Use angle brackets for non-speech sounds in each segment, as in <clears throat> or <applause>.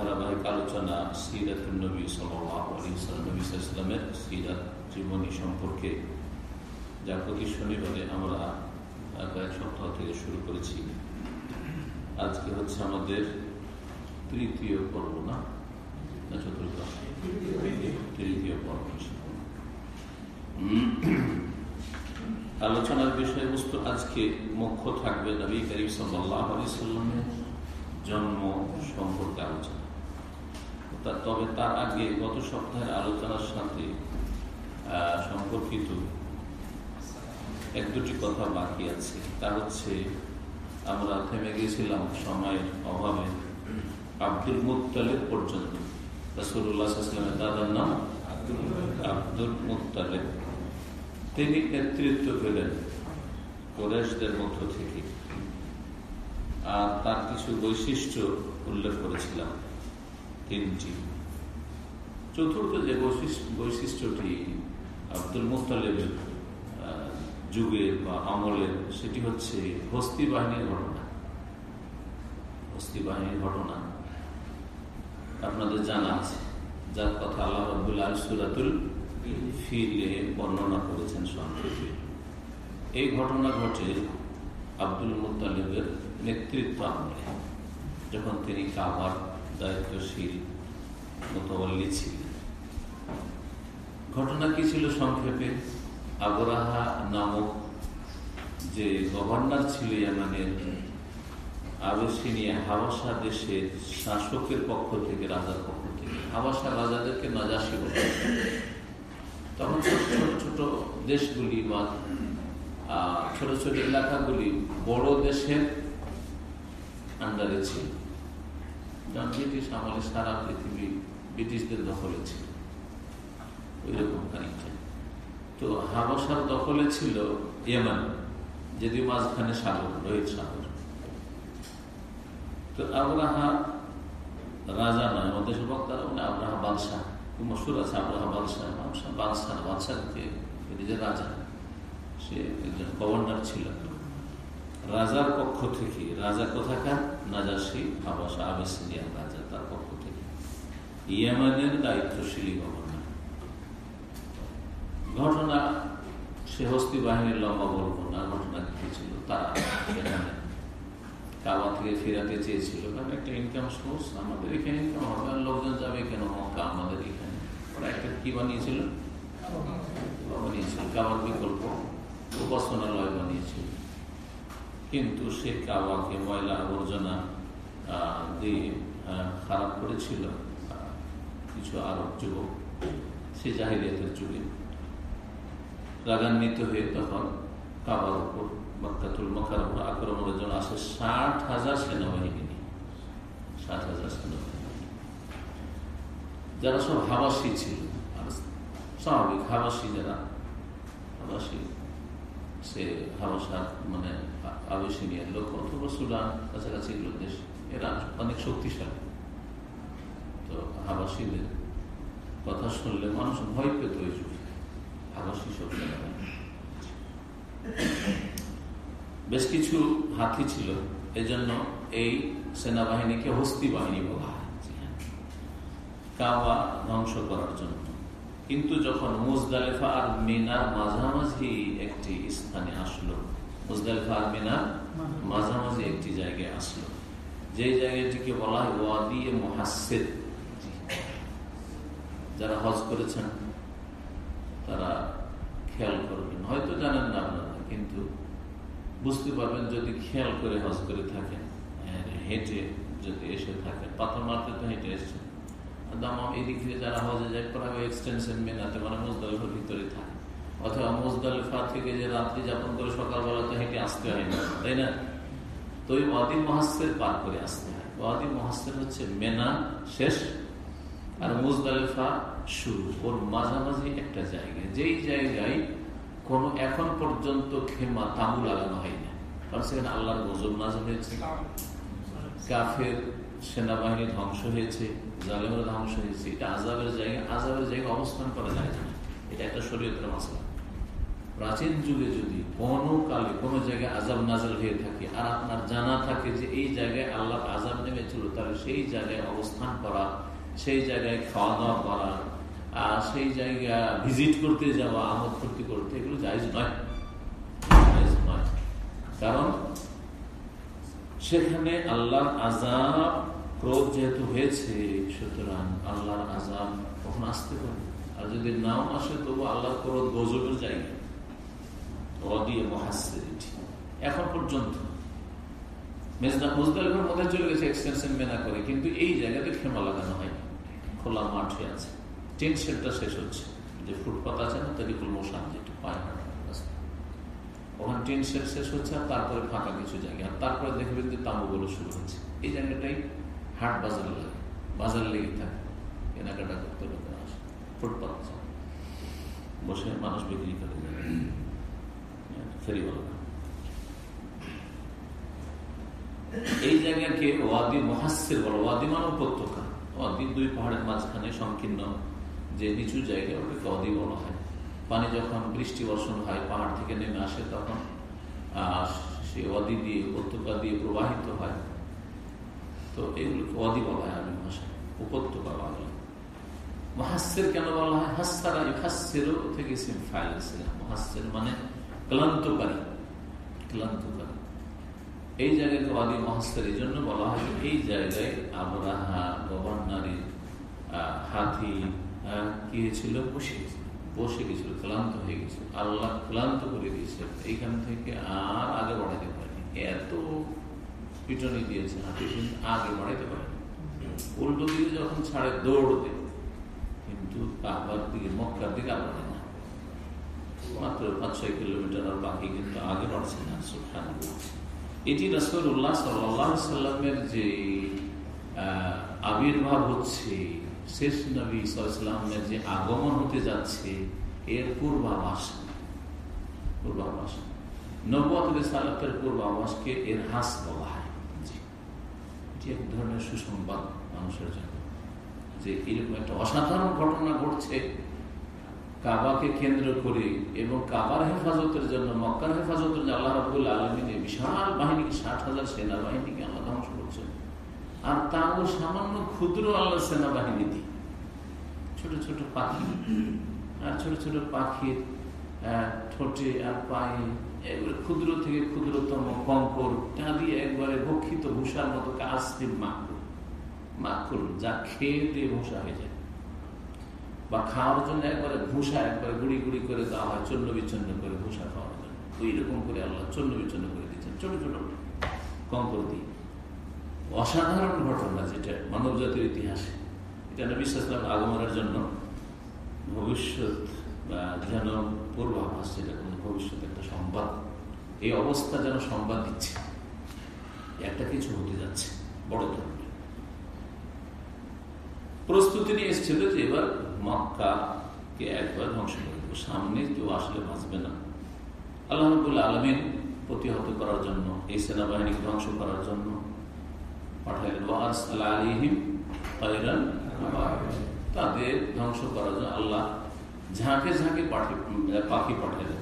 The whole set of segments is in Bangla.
ধারাবাহিক আলোচনা সিরাত নবী সাল্লামের সিরাত জীবনী সম্পর্কে। যা প্রতি শনিবারে আমরা কয়েক সপ্তাহ থেকে শুরু করেছি। আজকে হচ্ছে আমাদের তৃতীয় পর্ব, না? চতুর্থ? তৃতীয় পর্ব আলোচনার বিষয়বস্তু আজকে মুখ্য থাকবে নবী করিম সাল্লাহ আলি সাল্লামের জন্ম সম্পর্কে আলোচনা। তবে তার আগে গত সপ্তাহের আলোচনার সাথে সম্পর্কিত এক দুটি কথা বাকি আছে। তা হচ্ছে, আমরা থেমে গিয়েছিলাম সময়ের অভাবে আব্দুল মুতালেব পর্যন্ত। রসুল্লাহামের দাদার নাম আব্দুল মুতালেব তিনি নেতৃত্ব পেলেন কোরেশদের মধ্য থেকে। আর তার কিছু বৈশিষ্ট্য উল্লেখ করেছিলাম। তিনটি চতুর্থ যে বৈশিষ্ট্যটি আব্দুল মুতালেবের যুগের বা আমলের, সেটি হচ্ছে হস্তি বাহিনীর ঘটনা। হস্তি বাহিনীর ঘটনা আপনাদের জানা আছে। যার কথা আল্লাহ আব্দুল্লাহ সুরাতুল ফিলে বর্ণনা করেছেন সংক্ষেপে এই ঘটনা ঘটে আব্দুল মুতালিবের নেতৃত্ব আমলে যখন তিনি কাবার দায়িত্বশীল মোতাবল্লি ছিলেন ঘটনা কি ছিল সংক্ষেপে? আবরাহা নামক যে গভর্নর ছিল ইয়ামানের আবেসিনিয়া হাবাসা দেশের শাসকের পক্ষ থেকে, রাজার পক্ষ থেকে হাবাসা রাজাদেরকে নাজাসি বলে। তখন ছোট ছোট দেশগুলি বা ছোট ছোট এলাকাগুলি বড় দেশের আন্ডারে ছিল। যেমন ব্রিটিশ আমলে সারা পৃথিবী ব্রিটিশদের দখলে ছিল। ওই রকম খানিকটা তো হাবাসার দখলে ছিল ইয়েমান, যদিও মাঝখানে সাগর, রোহিত সাগর। তো আবরাহা রাজা নয় দেশের বক্তারা মানে আবরাহা বাদশাহ। মশুর আছে আবরাহা বাদশাহ বাদশাহ বাদশাহ যে রাজা, সে একজন গভর্নর ছিল। রাজার পক্ষ থেকে, রাজা কোথাকার? নাজাসি আবাসা আবেসিনিয়া রাজা তার পক্ষ থেকে। ইয়েমানের দায়িত্বশীলী গভর্নর। ঘটনা সে হস্তি বাহিনীর লম্বা বলব না ঘটনা কি ছিল তারা সেখানে কাবা থেকে ফেরাতে চেয়েছিল। কারণ একটা ইনকাম সোর্স আমাদের এখানে ইনকাম হবে। আর লোকজন যাবে কেন মক্কা আমাদের এখানে। ওরা একটা কি বানিয়েছিল? বানিয়েছিল কাবার বিকল্প। উপাসনালয় বানিয়েছিল। কিন্তু সে কাবাকে ময়লা আবর্জনা দিয়ে খারাপ করেছিল। কিছু আরব যুবক, সে জাহিরিয়াতের যুগে। রাগান্বিত হয়ে তখন কাবার উপর, মক্কাতুল মক্কার উপর আক্রমণের জন্য আসে ষাট হাজার সেনাবাহিনী। নিয়ে ষাট হাজার সেনাবাহিনী। যারা সব হাবাসী ছিল স্বাভাবিক হাবাসী যারা, হাবাসী, সে হাবাসার মানে আবেশিনিয়ার লোক অথবা কাছাকাছি এগুলো দেশ এরা অনেক শক্তিশালী। তো কথা শুনলে মানুষ ভয় পেত ওই যুগে। বেশ কিছু হাতি ছিল, এজন্য এই সেনাবাহিনীকে হস্তি বাহিনী বলা হয়। কাবা ধ্বংস করার জন্য। কিন্তু যখন মুজদালেফা আর মিনার মাঝামাঝি একটি স্থানে আসলো মুজদালেফা আর মিনার মাঝামাঝি একটি জায়গায় আসলো। যে জায়গাটিকে বলা হয় ওয়াদি মহাসেদ যারা হজ করেছেন, তারা খেয়াল করবেন। হয়তো জানেন না আপনারা, কিন্তু বুঝতে পারবেন যদি খেয়াল করে হজ করে থাকেন হেঁটে যদি এসে থাকেন, পাথর মারতে তো হেঁটে এসছেন। দামাম এদিক থেকে যারা হজে যায়, প্রায় এক্সটেনশন মেনাতে মানে মুজদালিফার ভিতরে থাকে। অথবা মুজদালিফা থেকে যে রাত্রি যাপন করে সকালবেলা তো হেঁটে আসতে হয় না, তাই না? তো ওই ওয়াদি মহাস্তের পার করে আসতে হয়। ওয়াদি মহাস্তের হচ্ছে মেনা, শেষ। আর মুজদালিফা শুরু, ওর মাঝামাঝি একটা জায়গা। যেই জায়গায় কোনো এখন পর্যন্ত খেমা তাঁবু লাগানো হয় না। কারণ সেখানে আল্লাহর গজব নাজল হয়েছে। কাফের সেনাবাহিনী ধ্বংস হয়েছে, জালেমের ধ্বংস হয়েছে। এটা আজাবের জায়গা আজাবের জায়গায় অবস্থান করা যায় না। এটা একটা শরীয়তের মশলা প্রাচীন যুগে যদি কোনো কালে কোনো জায়গায় আজাব নাজল হয়ে থাকে আর আপনার জানা থাকে যে এই জায়গায় আল্লাহ আজাব নেমেছিল, তাহলে সেই জায়গায় অবস্থান করা, সেই জায়গায় খাওয়া দাওয়া করা, আর সেই জায়গা ভিজিট করতে যাওয়া, আমদ ফুর্তি করতে, এগুলো জায়জ নয়। নয়। কারণ সেখানে আল্লাহর আজাব ক্রোধ যেহেতু হয়েছে, সুতরাং আল্লাহর আজাব কখন আসতে পারে আর যদি নাও আসে, তবু আল্লাহ ক্রোধ গজবের জায়গা। এখন পর্যন্ত মুজদালিফের মধ্যে চলে গেছে এক্সটেনশন মেনা করে, কিন্তু এই জায়গাতে খেমা লাগানো হয় খোলা মাঠে আছে। টেন্ট শেডটা শেষ হচ্ছে। যে ফুটপাত আছে না, তরিকুল মোশান যেটা পায় ওখানে টেন্ট শেড শেষ হচ্ছে আর তারপরে ফাঁকা কিছু জায়গা। আর তারপরে দেখবেন যে তাঁবুগুলো শুরু হচ্ছে। এই জায়গাটাই হাট বাজার লাগে। বাজার লেগে থাকে। কেনাকাটা করতে লোকেরা আসে। ফুটপাত বসে মানুষ বিক্রি করে। ফেরিওয়ালা এই জায়গাকে ওয়াদি মহাসের বলো, ওয়াদি মানে উপত্যকা। ওয়াদি দুই পাহাড়ের মাঝখানে সংকীর্ণ, যে নিচু জায়গা ওটাকে ওয়াদি বলা হয়। পানি যখন বৃষ্টি বর্ষণ হয়, পাহাড় থেকে নেমে আসে, তখন সে ওয়াদি দিয়ে, উপত্যকা দিয়ে প্রবাহিত হয়। তো এগুলোকে ওয়াদি বলা হয় আরবি ভাষায়, উপত্যকা বলা মহাসের কেন বলা হয়? হাসারা হাসেরও থেকে ফাইল মহাসের মানে ক্লান্তকারী ক্লান্তকারী এই জায়গাকে আদি মহাস্তের এই জন্য বলা হয় এই জায়গায় আবরাহা গভর্নারি হাতি কি হয়েছিল? বসে বসে গেছিল, ক্লান্ত হয়ে গেছিল আল্লাহ ক্লান্ত করে দিয়েছে। এইখান থেকে আর আগে বাড়াইতে পারেনি। এত পিটনি দিয়েছে হাতি, কিন্তু আগে বাড়াইতে পারেনি। উল্টো দিকে যখন ছাড়ে দৌড় দেয় কিন্তু কাবার দিকে, মক্কার দিকে না মাত্র পাঁচ ছয় কিলোমিটার আর বাকি কিন্তু আগে বাড়ছে না সুখান এটি রসুল উল্লাহ সাল্লামের যে আবির্ভাব হচ্ছে, শেষ নবী সাল্লামের যে আগমন হতে যাচ্ছে, এর পূর্বাভাস। পূর্বাভাস। নব্বত সালাতের পূর্বাভাসকে এর হাস বলা হয়। এটি এক ধরনের সুসংবাদ মানুষের জন্য। যে এরকম একটা অসাধারণ ঘটনা ঘটছে কাবাকে কেন্দ্র করে এবং কাবার হেফাজতের জন্য, মক্কার হেফাজতের জন্য আল্লাহ রাবুল আলমিনে বিশাল বাহিনীকে ষাট হাজার সেনাবাহিনীকে আল্লাহ ধ্বংস করছেন। আর তাও সামান্য ক্ষুদ্র আল্লাহ সেনাবাহিনী দিয়ে। ছোট ছোট পাখি, আর ছোট ছোট পাখির ঠোঁটে আর পায়ে, এগুলো ক্ষুদ্র থেকে ক্ষুদ্রতম কঙ্কর দিয়ে একবারে ভক্ষিত ভূষার মতো কাজ মাকুর মাকুর যা খেয়ে দিয়ে ভূষা হয়ে যায়। বা খাওয়ার জন্য একবারে ভূষা একবারে গুড়ি গুড়ি করে দেওয়া হয় চন্ন বিচ্ছন্ন করে ভূষা খাওয়ার জন্য। ওই রকম করে আল্লাহ চন্ন বিচ্ছন্ন করে দিচ্ছেন ছোট ছোট। কঙ্কর দিয়ে অসাধারণ ঘটনা যেটা মানব জাতির ইতিহাসে। এটা নবী ইসলাম আগমনের জন্য ভবিষ্যৎ বা যেন পূর্বাভাস, যেটা কোনো ভবিষ্যতে একটা সংবাদ। এই অবস্থা যেন সংবাদ দিচ্ছে। একটা কিছু হতে যাচ্ছে, বড় ধরনের। প্রস্তুতি নিয়ে এসেছিল যে এবার মক্কাকে একবার ধ্বংস করে দেবো। সামনে কেউ আসলে বাঁচবে না। আল্লাহ আলমিন প্রতিহত করার জন্য, এই সেনাবাহিনীকে ধ্বংস করার জন্য আলিহিম তাদের ধ্বংস করার জন্য আল্লাহ ঝাঁকে ঝাঁকে পাখি পাঠাইলেন।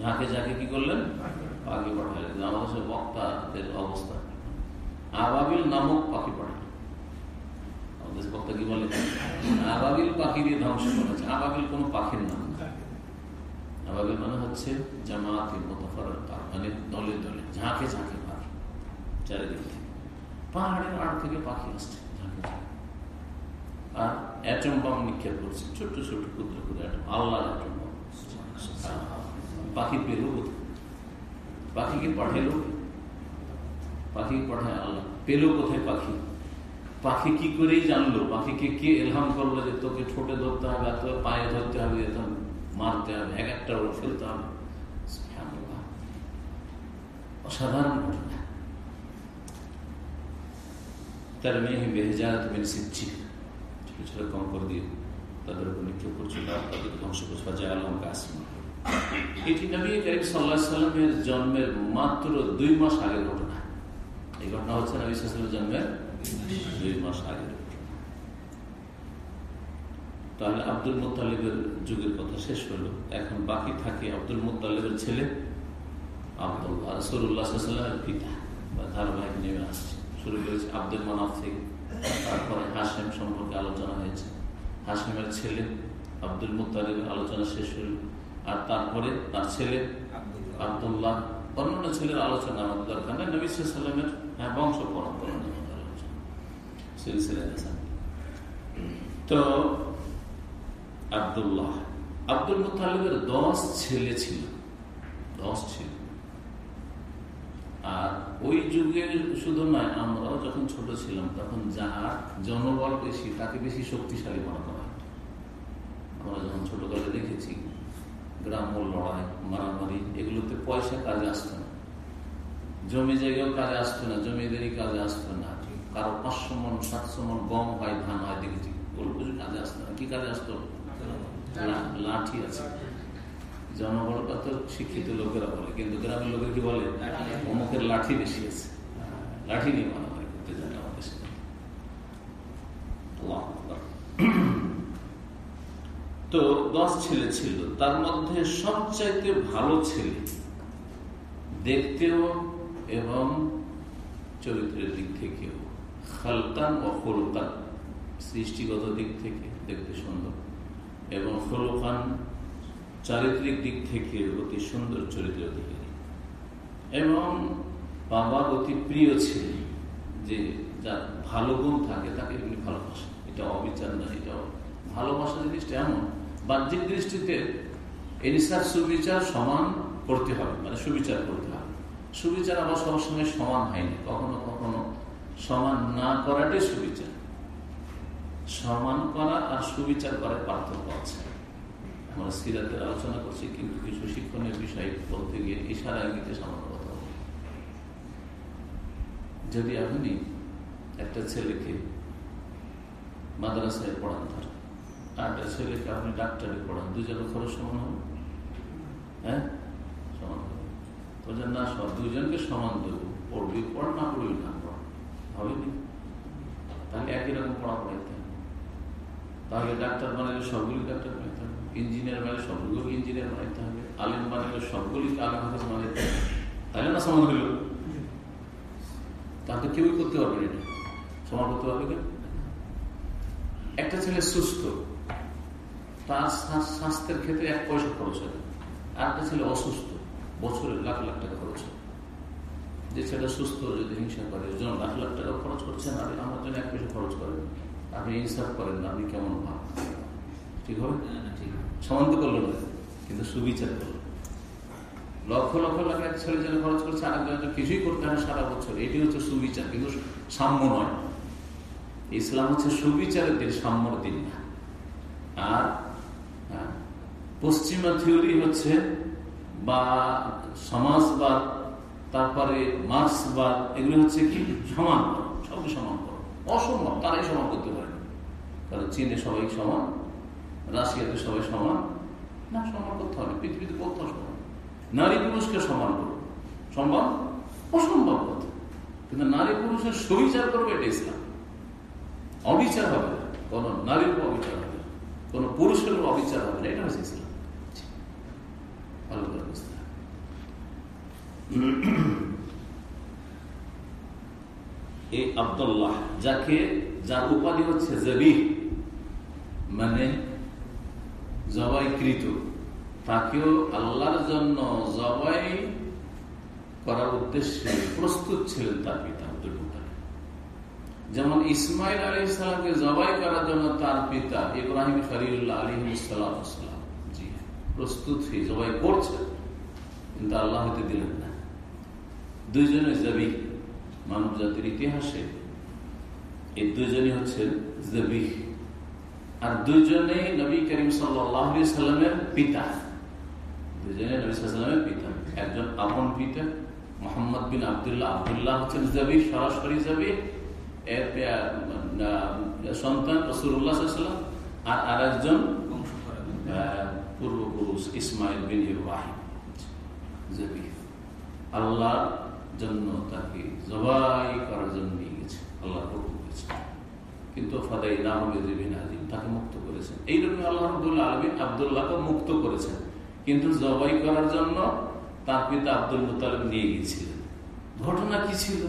ঝাঁকে ঝাঁকে কি করলেন? পাখি পাঠাইলেন। আমাদের বক্তাদের অবস্থা। আবাবিল নামক পাখি পাঠালেন বক্তা কি বলে? আবাবিল পাখি দিয়ে ধ্বংস করেছে আবাবিল কোন পাখির নাম আবাবিল মানে হচ্ছে জামাতে মোতাফার মানে দলে দলে, ঝাঁকে ঝাঁকে পাখি চারিদিক থেকে। পাহাড়ের আড় থেকে পাখি আসছে, ঝাঁকে আর অ্যাটম নিক্ষেপ করছে, ছোট্ট ছোট্ট ক্ষুদ্র ক্ষুদ্র অ্যাটম আল্লাহ পাখি পেল পাখিকে পাখি পাঠায় আল্লাহ? পেল কোথায় পাখি? পাখি কি করেই জানলো? পাখিকে কে এলহাম করল যে তোকে ঠোঁটে ধরতে হবে অথবা পায়ে ধরতে হবে মারতে হবে? এক একটা ফেলতে হবে। অসাধারণ তার মেয়ে বেহজাত মেন সিচ্ছি ছোট ছোট কঙ্কর দিয়ে তাদের উপর নিক্ষেপ করছিল তাদেরকে ধ্বংস করছে। ফাজা আলম কাসমা এটি নবী করিম সাল্লাহ সাল্লামের জন্মের মাত্র দুই মাস আগের ঘটনা। এই ঘটনা হচ্ছে নবী সাল্লামের জন্মের দুই মাস আগের তাহলে আব্দুল মুতালিবের যুগের কথা শেষ হলো। এখন বাকি থাকে আব্দুল মুতালিবের ছেলে আবদুল্লাহ রসুল্লাহামের পিতা বা ধারাবাহিক নেমে আসছে। শুরু করেছে আব্দুল মানাফ থেকে। তারপরে হাসেম সম্পর্কে আলোচনা হয়েছে। হাসেমের ছেলে আব্দুল মুতালিবের আলোচনা শেষ হল। আর তারপরে তার ছেলে আবদুল্লাহ। অন্যান্য ছেলের আলোচনা আমাদের দরকার নেই। নবী সাল্লামের হ্যাঁ বংশ পরম্পরা। তো আবদুল্লাহ আব্দুল মুতালিবের দশ ছেলে ছিল দশ ছিল আর ওই যুগে শুধু নয় আমরাও যখন ছোট ছিলাম, তখন যার জনবল বেশি তাকে বেশি শক্তিশালী মনে করা আমরা যখন ছোটকালে দেখেছি, গ্রাম্য লড়াই, মারামারি, এগুলোতে পয়সা কাজে আসতো না। জমি জায়গাও কাজে আসতো না জমিদেরই কাজে আসতো না। কারও পাঁচশো মন, সাতশো মন গম হয়, ধান হয়, দেখেছি। ওগুলো কাজে আসতো কি কাজে আসতো লাঠি আছে। জনবলটা তো শিক্ষিত লোকেরা বলে, কিন্তু গ্রামের লোকের কি বলে? অমুকের লাঠি বেশি আছে। লাঠি নিয়ে মারামারি করতে জানে আমাদের তো দশ ছেলে ছিল। তার মধ্যে সবচাইতে ভালো ছেলে দেখতেও এবং চরিত্রের দিক থেকেও খালতান ও খোলকান সৃষ্টিগত দিক থেকে দেখতে সুন্দর এবং খোলকান চারিত্রিক দিক থেকে অতি সুন্দর চরিত্র দিকে এবং বাবা অতি প্রিয় ছেলে যে যার ভালো গুণ থাকে, তাকে এমনি ভালোবাসে। এটা অবিচার না এটা ভালোবাসা জিনিসটা এমন। বাহ্যিক দৃষ্টিতে এনিসার সুবিচার সমান করতে হবে মানে সুবিচার করতে হবে। সুবিচার আবার সবসময় সমান হয়নি কখনো কখনো সমান না করাটাই সুবিচার। সমান করা আর সুবিচার করার পার্থক্য আছে। আমরা সিরাতের আলোচনা করছি, কিন্তু কিছু শিক্ষণের বিষয় বলতে গিয়ে ইশারা ইঙ্গিতে সামান্য যদি আপনি একটা ছেলেকে মাদ্রাসায় পড়ান ধর আর একটা ছেলেকে আপনি ডাক্তারে পড়ান, দুজনের খরচ সমান হবে? হ্যাঁ? সমান হবে। তো না, সব দুজনকে সমান দেবো, পড়বি, পড়, না পড়বি, না পড় হবে নি তাহলে একই রকম পড়া পড়াইতে তাহলে ডাক্তার বানালে সবগুলি ডাক্তার হবে। ইঞ্জিনিয়ার বানালে সবগুলো ইঞ্জিনিয়ার বানাইতে হবে। বানালে সবগুলি হাফেজ বানাইতে হবে। তাহলে না সমান হইল তাহলে কেউই করতে পারবে এটা। সমান করতে পারবে কেন একটা ছেলে সুস্থ, তার স্বাস্থ্যের ক্ষেত্রে এক পয়সা খরচ হবে আর একটা ছেলে অসুস্থ, বছরে লাখ লাখ টাকা যে ছেলেটা সুস্থ যদি হিংসা করে ওজন লাখ লাখ টাকা খরচ করছেন আর আমার জন্য এক পয়সা খরচ করেন। আপনি ইনসাফ করেন না আপনি কেমন ভাব? ঠিক হবে? সমান্ত করল না কিন্তু সুবিচার করল লক্ষ লক্ষ লাখ এক ছেলে জন্য খরচ করছে আরেকজন কিছুই করতে হয় সারা বছর। এটি হচ্ছে সুবিচার কিন্তু সাম্য নয়। ইসলাম হচ্ছে সুবিচারের দিন সাম্যর দিন না। আর পশ্চিমা থিওরি হচ্ছে বা সমাজবাদ তারপরে মার্ক্সবাদ এগুলো হচ্ছে কি? সমান সবই সমান করো অসম্ভব, তারাই সমান করতে পারে। কারণ চীনে সবাই সমান, রাশিয়াতে সবাই সমান, না, সমান করতে হবে, পৃথিবীতে কোথাও সমান। নারী পুরুষকে সমান করো। সম্ভব? অসম্ভব কথা কিন্তু নারী পুরুষের সুবিচার করবে এটা ইসলাম। অবিচার হবে না। কোন নারীর অবিচার হবে কোন পুরুষের অবিচার হবে না। এটা হচ্ছে ইসলাম। ভালো করে বুঝতে এই আবদুল্লাহ, যাকে, যার উপাধি হচ্ছে জবি মানে জবাইকৃত, তাকেও আল্লাহর জন্য জবাই করার উদ্দেশ্যে প্রস্তুত ছিলেন তার পিতা যেমন ইসমাইল আলী ইসলামকে জবাই করার জন্য তার পিতা ইব্রাহিম আলী জি, প্রস্তুত হয়ে জবাই করছে কিন্তু আল্লাহ হতে দিলেন না। দুইজনে জবি মানব জাতির ইতিহাসে এই দুজনই হচ্ছেন জবি। আর দুজনে নবী করিম সাল্লামের পিতা। দুজনে নবী সাল্লামের পিতা। একজন আপন পিতা মোহাম্মদ বিন আবদুল্লাহ। আবদুল্লাহ হচ্ছেন জবি সরাসরি জবি। এর সন্তান রসুল্লাহাম আর আর একজন পূর্বপুরুষ ইসমাইল বিন ইব্রাহিম জবি। আল্লাহর জন্য তাকে জবাই করার জন্য নিয়ে গেছে, আল্লাহ পক্ষ গেছে কিন্তু ফাদাই নাজিম তাকে মুক্ত করেছেন। এইরকম আল্লাহ রবুল্লাহ আলমিন আবদুল্লাহকে মুক্ত করেছেন। কিন্তু জবাই করার জন্য তার পিতা আব্দুল মুতালিব নিয়ে গিয়েছিলেন। ঘটনা কি ছিল?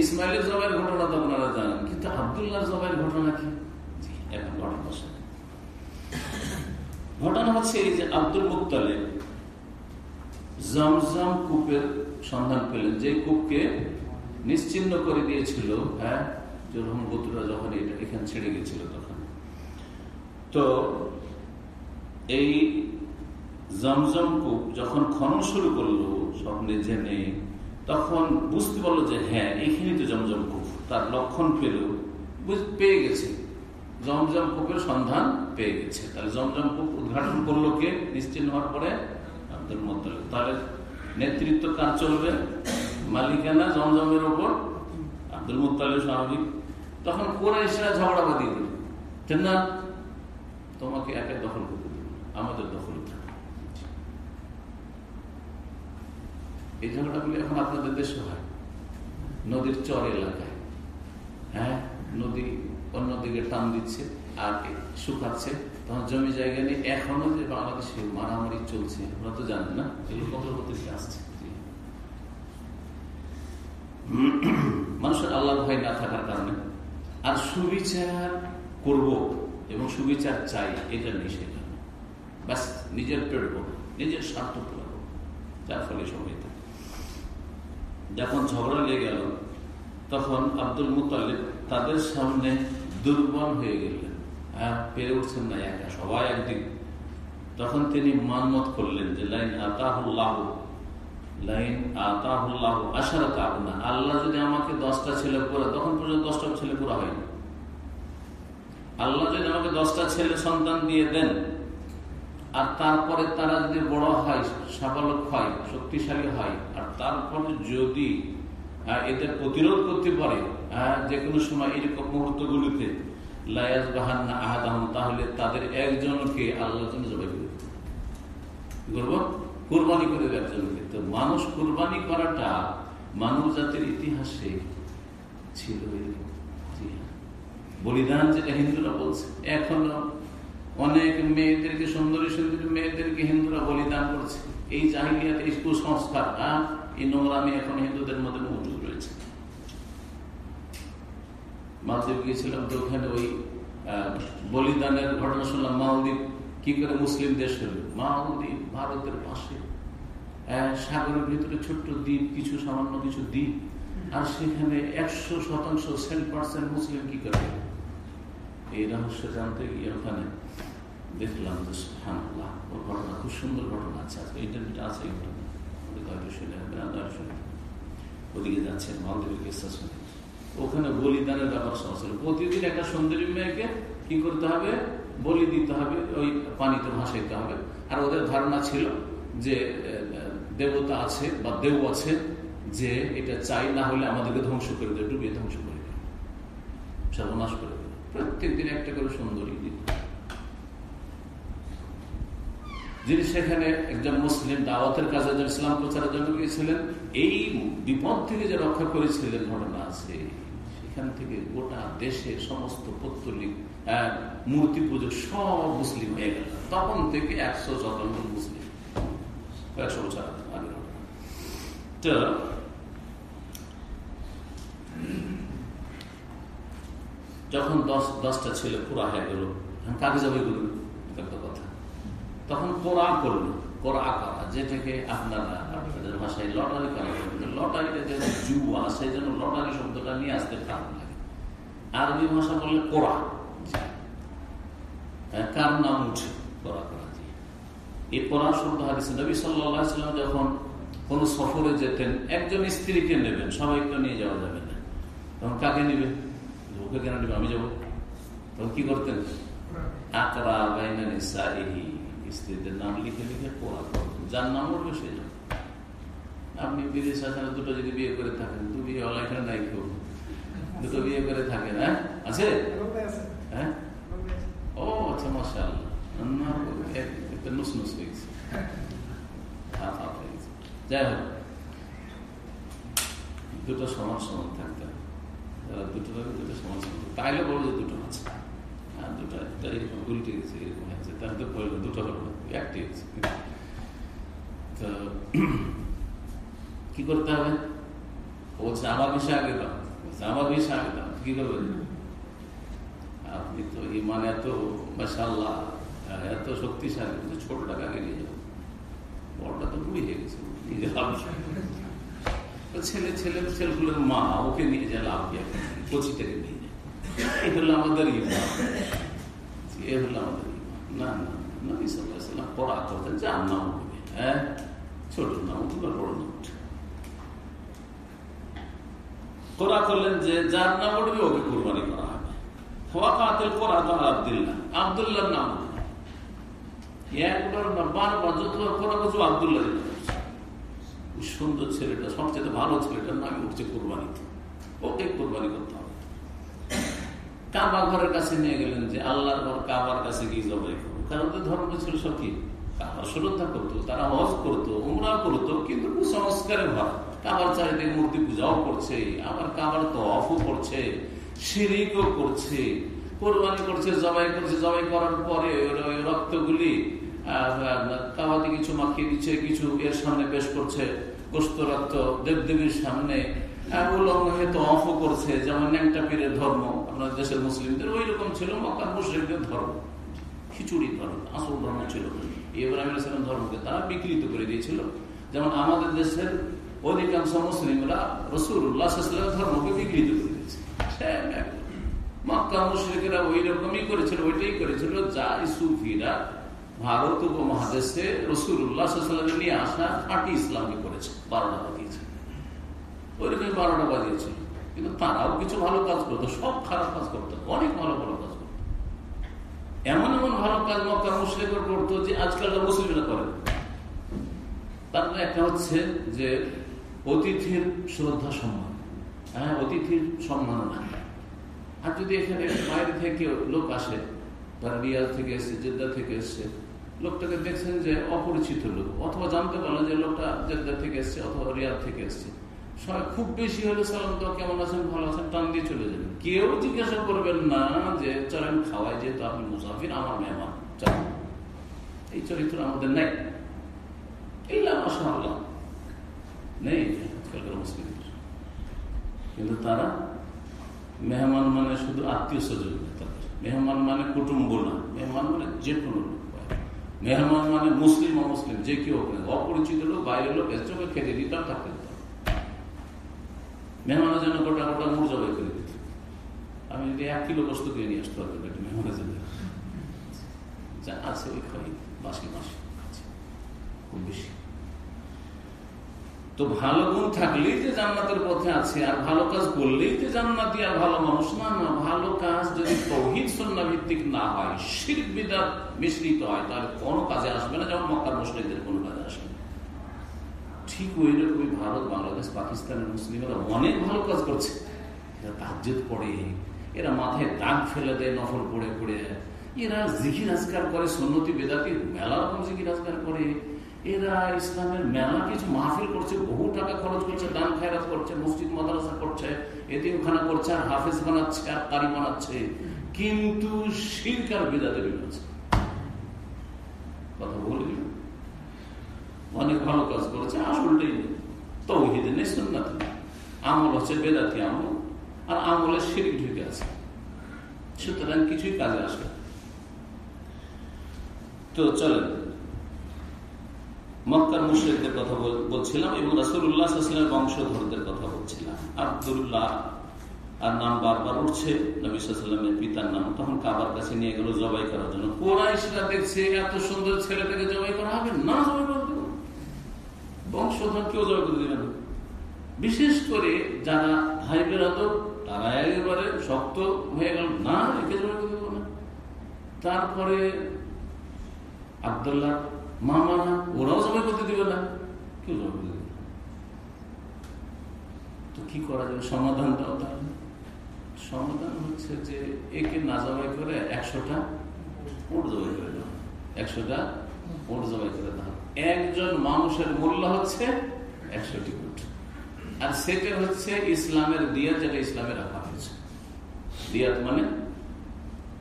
ইসমাইলের জবাইয়ের ঘটনা তো আপনারা জানেন, কিন্তু আবদুল্লাহ জবাইয়ের ঘটনা কি? এখন ঘটনা ঘটনা হচ্ছে এই যে আব্দুল মুক্তালিব জমজম কূপের সন্ধান পেলেন। যে কূপকে নিশ্চিন্ন করে দিয়েছিল হ্যাঁ যখন বতুরা যখন এটা এখানে ছেড়ে গেছিল তখন। তো এই জমজম কূপ যখন খনন শুরু করল, স্বপ্নে জেনে, তখন বুঝতে পারল যে হ্যাঁ এখানেই তো জমজম কূপ। তার লক্ষণ পেল পেয়ে গেছে। জমজম কূপের সন্ধান পেয়ে গেছে। তাহলে জমজম কূপ উদ্ঘাটন করল কে? নিশ্চিন্ন হওয়ার পরে আব্দুল মোত্তালিব তাহলে নেতৃত্ব কার চলবে? মালিকানা জমজমের ওপর। আব্দুল মোত্তালিব স্বাভাবিক। তখন কোরাইশরা ঝগড়া বাঁধিয়ে দিল। না? তোমাকে একে দখল করতে দিল। আমাদের দখল এই ঝগড়াগুলি এখন আপনাদের দেশে হয়। নদীর চর এলাকায়। হ্যাঁ? নদী অন্যদিকে টান দিচ্ছে আর শুকাচ্ছে। তখন জমি জায়গা নিয়ে এখনও যে বাংলাদেশে মারামারি চলছে আপনারা তো জানেন না। এগুলো কত হতে আসছে মানুষের আল্লাহ ভয় না থাকার কারণে আর সুবিচার করব এবং সুবিচার চাই এটা নেই সেটা ব্যাস নিজের পেট নিজের স্বার্থ পুরাবো যার ফলে সময় যখন ঝগড়া লেগে গেল তখন আব্দুল মুতালিব তাদের সামনে দুর্বল হয়ে গেলেন। পেরে উঠছেন না একা সবাই একদিন। তখন তিনি মানমত করলেন যে, লাইন আতাহুল্লাহ লাইন আতাহুল্লাহ আশারত না আল্লাহ যদি আমাকে দশটা ছেলে করে, তখন পর্যন্ত দশটা ছেলে পুরা হয়নি আল্লাহ যদি আমাকে দশটা ছেলে সন্তান দিয়ে দেন, আর তারপরে তারা যদি বড় হয়, সাবালক হয়, শক্তিশালী হয়, আর তারপরে যদি এদের প্রতিরোধ করতে পারে যে কোনো সময় এরকম মুহূর্তগুলিতে তাহলে তাদের একজনকে আল্লাহ জন্য জবাই করে করব কোরবানি করে একজনকে তো মানুষ কোরবানি করাটা মানব জাতির ইতিহাসে ছিল। বলিদান যেটা হিন্দুরা বলছে। এখনও অনেক মেয়েদেরকে, সুন্দরী সুন্দরী মেয়েদেরকে হিন্দুরা বলিদান করছে। এই জাহিলিয়াত কুসংস্কার এই নোংরামি এখন হিন্দুদের মধ্যে মজুদ রয়েছে মালদ্বীপ গিয়েছিলাম তো ওখানে ওই বলিদানের ঘটনা শুনলাম, মালদ্বীপ কি করে মুসলিম দেশ হল? মালদ্বীপ ভারতের পাশে। সাগরের ভিতরে ছোট্ট দ্বীপ, কিছু সামান্য কিছু দ্বীপ। আর সেখানে একশো শতাংশ সেন পার্সেন্ট মুসলিম কি করে? এই রহস্য জানতে গিয়ে ওখানে দেখলাম যে হানাল্লাহ ওর ঘটনা খুব সুন্দর ঘটনা আছে। আজকে আছে ওদিকে যাচ্ছেন মালদ্বীপের কেসটা শুনে ওখানে বলিদানের ব্যাপার সহজ প্রতিদিন একটা সুন্দরী মেয়েকে কি করতে হবে? বলি দিতে হবে, ওই পানিতে ভাসাইতে হবে। আর ওদের ধারণা ছিল যে দেবতা আছে বা দেব আছে যে এটা চাই, না হলে আমাদেরকে ধ্বংস করে দেবে, ডুবিয়ে ধ্বংস করে দেবে। সর্বনাশ করে দেবে। প্রত্যেক দিন একটা করে সুন্দরী যিনি সেখানে একজন মুসলিম, দাওয়াতের কাজে ইসলাম প্রচারের জন্য গিয়েছিলেন, এই বিপদ থেকে যে রক্ষা করেছিলেন ঘটনা আছে। সেখান থেকে গোটা দেশের সমস্ত পত্তলিক মূর্তি পুজো সব মুসলিম হয়ে গেল। তখন থেকে একশো শতাংশ মুসলিম। একশো বছর তো, যখন দশ, দশটা ছেলে পুরা হয়ে গেল কাকে যাবে গুরু একটা কথা। তখন কোরআ করল কোরআ করা, যেটাকে আপনারা, আপনাদের ভাষায় লটারি করা লটারিটা যেন জুয়া সেই জন্য লটারি শব্দটা নিয়ে আসতে খারাপ লাগে। আরবি ভাষা বললে কোরআ কার নাম উঠে কোরআ করা দিয়ে। এই কোরআন শব্দ হাদিসে নবী সাল্লাম যখন কোন সফরে যেতেন, একজন স্ত্রীকে নেবেন সবাইকে নিয়ে যাওয়া যাবে না। তখন কাকে নেবেন ওকে কেন নেবে? আমি যাব। তখন কি করতেন? আকরা স্ত্রীদের নাম লিখে লিখে পড়া যার নাম উঠবে সেই আপনি বিদেশ আছেন দুটো যদি বিয়ে করে থাকেন দু বিয়ে হলো এখানে নাই কেউ। দুটো বিয়ে করে থাকেন হ্যাঁ? আছে? হ্যাঁ? ও আচ্ছা মশাল নুস নুস হয়ে গেছে। যাই হোক দুটো সমান সমান থাকতে দুটো দুটো সমাজ তাইলে বলো যে দুটো আছে। আর দুটো এরকম উল্টে গেছে এরকম হয়েছে। তাহলে তো দুটো হলো একটি তো কি করতে হবে? বলছে আমার বিষয় আগে দাও আমার বিষয় আগে দাও। কি করবে? আপনি তো ইমান এত মাসাল্লাহ এত শক্তিশালী কিন্তু ছোটটাকে আগে নিয়ে যাব বড়টা তো বুড়ি হয়ে গেছে ছেলে ছেলে ছেলেগুলোর মা ওকে নিয়ে যায় লাভ দিয়ে কচিটাকে নিয়ে যায়। এই হলো আমাদের ইমান। এ হলো আমাদের ইমান। না না নবী সাল্লাহ পড়া করতেন যে আর নাম হ্যাঁ? ছোট নাম বড় নাম কোরআ করলেন যে যার নাম উঠবে ওকে কোরবানি করা হবে। হওয়া কাতেল কোরআ তো আবদুল্লাহ। আবদুল্লাহ নাম আবদুল্লাহ নাম উঠছে ওকে কোরবানি ঘরের কাছে নিয়ে গেলেন যে আল্লাহর কাবার কাছে গিয়ে ধর্ম ছিল শ্রদ্ধা করতো, তারা হজ করতো, উমরা করতো, কিন্তু কুসংস্কারে ভরা কাবার চারিদিকে মূর্তি পূজাও করছে, আবার কাবার তো অফও করছে সিঁড়িও করছে, কোরবানি করছে, জবাই করছে, জবাই করার পরে রক্তগুলি কাবাতে কিছু মাখিয়ে দিচ্ছে, কিছু এর সামনে পেশ করছে, গোস্ত রক্ত, দেবদেবীর সামনে উলঙ্গ অফও করছে, যেমন ন্যাংটা পীরের ধর্ম আপনার দেশের মুসলিমদের ওই রকম ছিল, মক্কার মুসলিমদের ধর্ম। খিচুড়ি ধর্ম, আসল ধর্ম ছিল। ইব্রাহিম ধর্মকে তারা বিকৃত করে দিয়েছিল। যেমন আমাদের দেশের অধিকাংশ মুসলিমরা রসুল্লাহ ধর্মকে বিকৃত করে দিয়েছে মক্কা মুসলিকেরা ওই রকমই করেছিল, ওইটাই করেছিল। যা ভারত উপমহাদেশে নিয়ে আসা ইসলামকে করেছে, বারোটা বাজিয়েছে। ওইরকমই বারোটা বাজিয়েছিল। কিন্তু তারাও কিছু ভালো কাজ করতো, সব খারাপ কাজ করতো, অনেক ভালো ভালো কাজ করতো। এমন এমন ভালো কাজ মক্কা মুসলিমরা করতো যে আজকাল মুসলিমরা করে তারপরে একটা হচ্ছে যে অতিথির শ্রদ্ধা সম্মান। হ্যাঁ অতিথির সম্মাননা আর যদি এখানে বাইরে থেকে লোক আসে ধর রিয়াজ থেকে এসছে, জেদ্দা থেকে এসছে, লোকটাকে দেখছেন যে অপরিচিত লোক, অথবা জানতে পারলেন যে লোকটা জেদ্দা থেকে এসছে অথবা রিয়াদ থেকে এসছে। খুব বেশি হলে, সালাম তো কেমন আছেন, ভালো আছেন, টান দিয়ে চলে যাবেন কেউ জিজ্ঞাসা করবেন না যে, চলেন খাওয়াই, যেহেতু আপনি মুসাফির, আমার মেহমান, চলেন। এই চরিত্র আমাদের নেই। ইল্লা মাসা আল্লাহ নেই আজকালকার মুসলিমদের কিন্তু তারা মেহমান মানে শুধু আত্মীয় স্বজন মেহমান মানে কুটুম্ব না, মেহমান মানে যে কোনো মেহমান মানে মুসলিম অমুসলিম যে কেউ অপরিচিত লোক, বাইরের লোক, এসে চোখে খেতে দিতাম থাকতে দিতাম মেহমানের জন্য গোটা গোটা মুড় জবাই করে দিত। আমি যদি এক কিলো বস্তু কিনে নিয়ে আসতে একটু মেহমানের জন্য। যা আছে, ওই খাই, বাসি মাসি। খুব বেশি। তো ভালো গুণ থাকলেই যে জান্নাতের পথে আছে, আর ভালো কাজ করলেই যে জান্নাতি আর ভালো মানুষ। না না, ভালো কাজ যদি তহিদ সন্না ভিত্তিক না হয় শির বিদাত মিশ্রিত হয়, তাহলে কোনো কাজে আসবে না, যেমন মক্কার মুসলিমদের কোনো কাজে আসবে ঠিক ওই রকমই ভারত, বাংলাদেশ, পাকিস্তানের মুসলিমরা অনেক ভালো কাজ করছে। এরা তাজ্জেদ পড়ে, এরা মাথায় দাগ ফেলে দেয়, নফল পড়ে পড়ে। এরা জিকির আজকার করে, সন্নতি বেদাতি মেলা রকম জিকির আজকার করে। এরা ইসলামের মেলা কিছু মাহফিল করছে, বহু টাকা খরচ করছে, দান খায়রাত করছে, মসজিদ, মাদ্রাসা করছে, এতিমখানা করছে, আর হাফেজ বানাচ্ছে, আর কারি বানাচ্ছে। কিন্তু শিরকার বিদাতে বিনাচ্ছে কথা বলি অনেক ভালো কাজ করেছে, আসলটাই নেই। তৌহিদে নেই আমল হচ্ছে বেদাতি আমল, আর আমলের শিরিক ঢুকে আছে। সুতরাং কিছুই কাজে আসে তো চলেন। মক্কার মুশ্রিকদের কথা বলছিলাম এবং রাসুল্লাহামের বংশধরদের কথা বলছিলাম। আবদুল্লাহ আর নাম বারবার উঠছে নবীলামের পিতার নাম। তখন কাবার কাছে নিয়ে গেল জবাই করার জন্য। কোরআশরা দেখছে এত সুন্দর ছেলেটাকে জবাই করা হবে, না জবাই করতে বংশধর কেউ জবাই করে দিবে বিশেষ করে যারা ভাই বেরাদর তারা একেবারে শক্ত হয়ে গেল, না, একে জবাই করে দেবো না। তারপরে আবদুল্লাহ না, ওরাও জবাই করতে দিবে না। কেউ জবাই করতে তো কি করা যাবে? সমাধানটাও তাহলে সমাধান হচ্ছে যে একে না জবাই করে একশোটা উঠ জবাই করে দাও একশোটা উঠ জবাই করে দাও একজন মানুষের মূল্য হচ্ছে একশোটি উঠ আর সেটা হচ্ছে ইসলামের দিয়া যেটা ইসলামে রাখা হয়েছে। দিয়াত মানে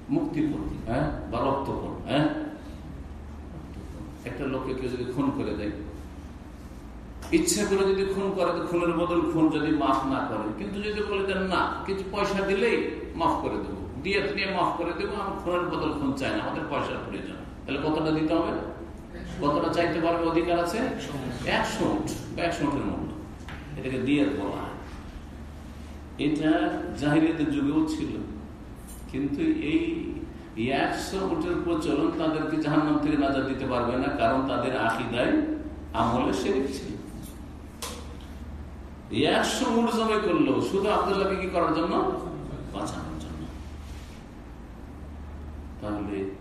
মুক্তিপণ হ্যাঁ? বা রক্তপণ হ্যাঁ? একটা লোককে কেউ যদি খুন করে দেয়। ইচ্ছা করে যদি খুন করে, তো খুনের বদল খুন যদি মাফ না করে। কিন্তু যদি বলে দেন না, কিছু পয়সা দিলেই মাফ করে দেবো। দিয়ে নিয়ে মাফ করে দেবো খুনের বদল খুন চাই না, আমাদের পয়সার প্রয়োজন। তাহলে কতটা দিতে হবে? কতটা চাইতে পারবে অধিকার আছে? একশো উঠ বা একশো উঠের মূল্য। এটাকে দিয়ে বলা হয়। এটা জাহিরিয়াতের যুগেও ছিল। কিন্তু এই একশো উঠের প্রচলন তাদেরকে জাহান্নাম থেকে নাজার দিতে পারবে না, কারণ তাদের আকিদায়, আমলে শেরিক ছিল। একশো উঠ জমাই করল, শুধু আবদুল্লাহকে কি করার জন্য? বাঁচানোর জন্য। তাহলে,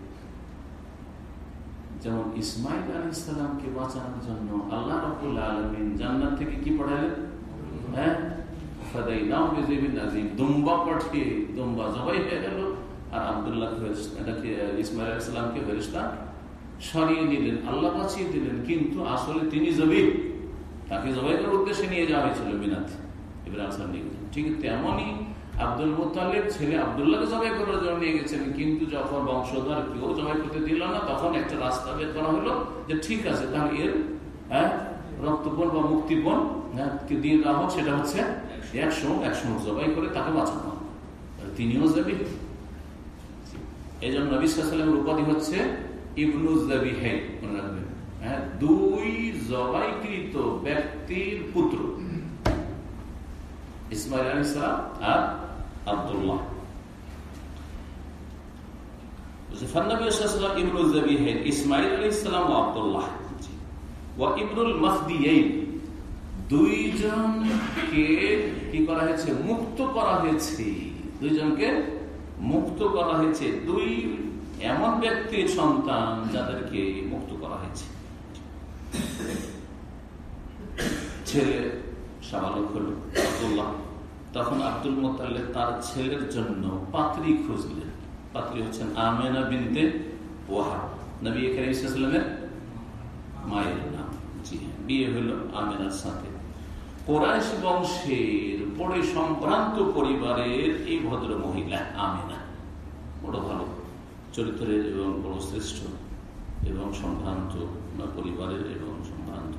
যেমন ইসমাইল আলী ইসলামকে বাঁচানোর জন্য আল্লাহ রবুল আলমিন জান্নাত থেকে কি পড়ালেন হ্যাঁ? দুম্বা পাঠিয়ে, দুম্বা জবাই হয়ে গেল। আর আবদুল্লাহ ইসমাইল ইসলামকে ফেরিস্তা সরিয়ে দিলেন, আল্লাহ বাঁচিয়ে দিলেন, কিন্তু আসলে তিনি জবি তাকে জবাই করার উদ্দেশ্যে নিয়ে যাওয়া হয়েছিল বিনাথ ইব্রাহিম সাহেব নিয়ে গেছেন। ঠিক তেমনই আব্দুল মোতালেব ছেলে আবদুল্লাহকে জবাই করার জন্য নিয়ে গেছেন, কিন্তু যখন বংশধর কেউ জবাই করতে দিল না, তখন একটা রাস্তা বের করা হলো যে ঠিক আছে, তাহলে এর হ্যাঁ রক্তপণ বা মুক্তিপণ হ্যাঁ দিয়ে দেওয়া হোক, সেটা হচ্ছে একশো একশো জবাই করে তাকে বাঁচানো তিনিও যাবি এই জন্য উপাধি হচ্ছে রাখবেন। হ্যাঁ দুই জবাইকৃত ব্যক্তির পুত্র। আলী আর আবদুল্লাহ। দুইজনকে কি করা হয়েছে? মুক্ত করা হয়েছে। দুইজনকে মুক্ত করা হয়েছে দুই এমন ব্যক্তির সন্তান যাদেরকে মুক্ত করা হয়েছে। ছেলে সাবালক হল আব্দুল্লাহ। তখন আব্দুল মোতাল্লে তার ছেলের জন্য পাত্রী খুঁজলেন। পাত্রী হচ্ছেন আমেনা বিনতে ওয়াহাব। নবী ইসলামের মায়ের নাম। জি হ্যাঁ বিয়ে হলো আমেনার সাথে। কোরআশ বংশের বড় সম্ভ্রান্ত পরিবারের এই ভদ্র মহিলা ভালো, চরিত্রের এবং বড় শ্রেষ্ঠ এবং সম্ভ্রান্ত পরিবারের এবং সম্ভ্রান্ত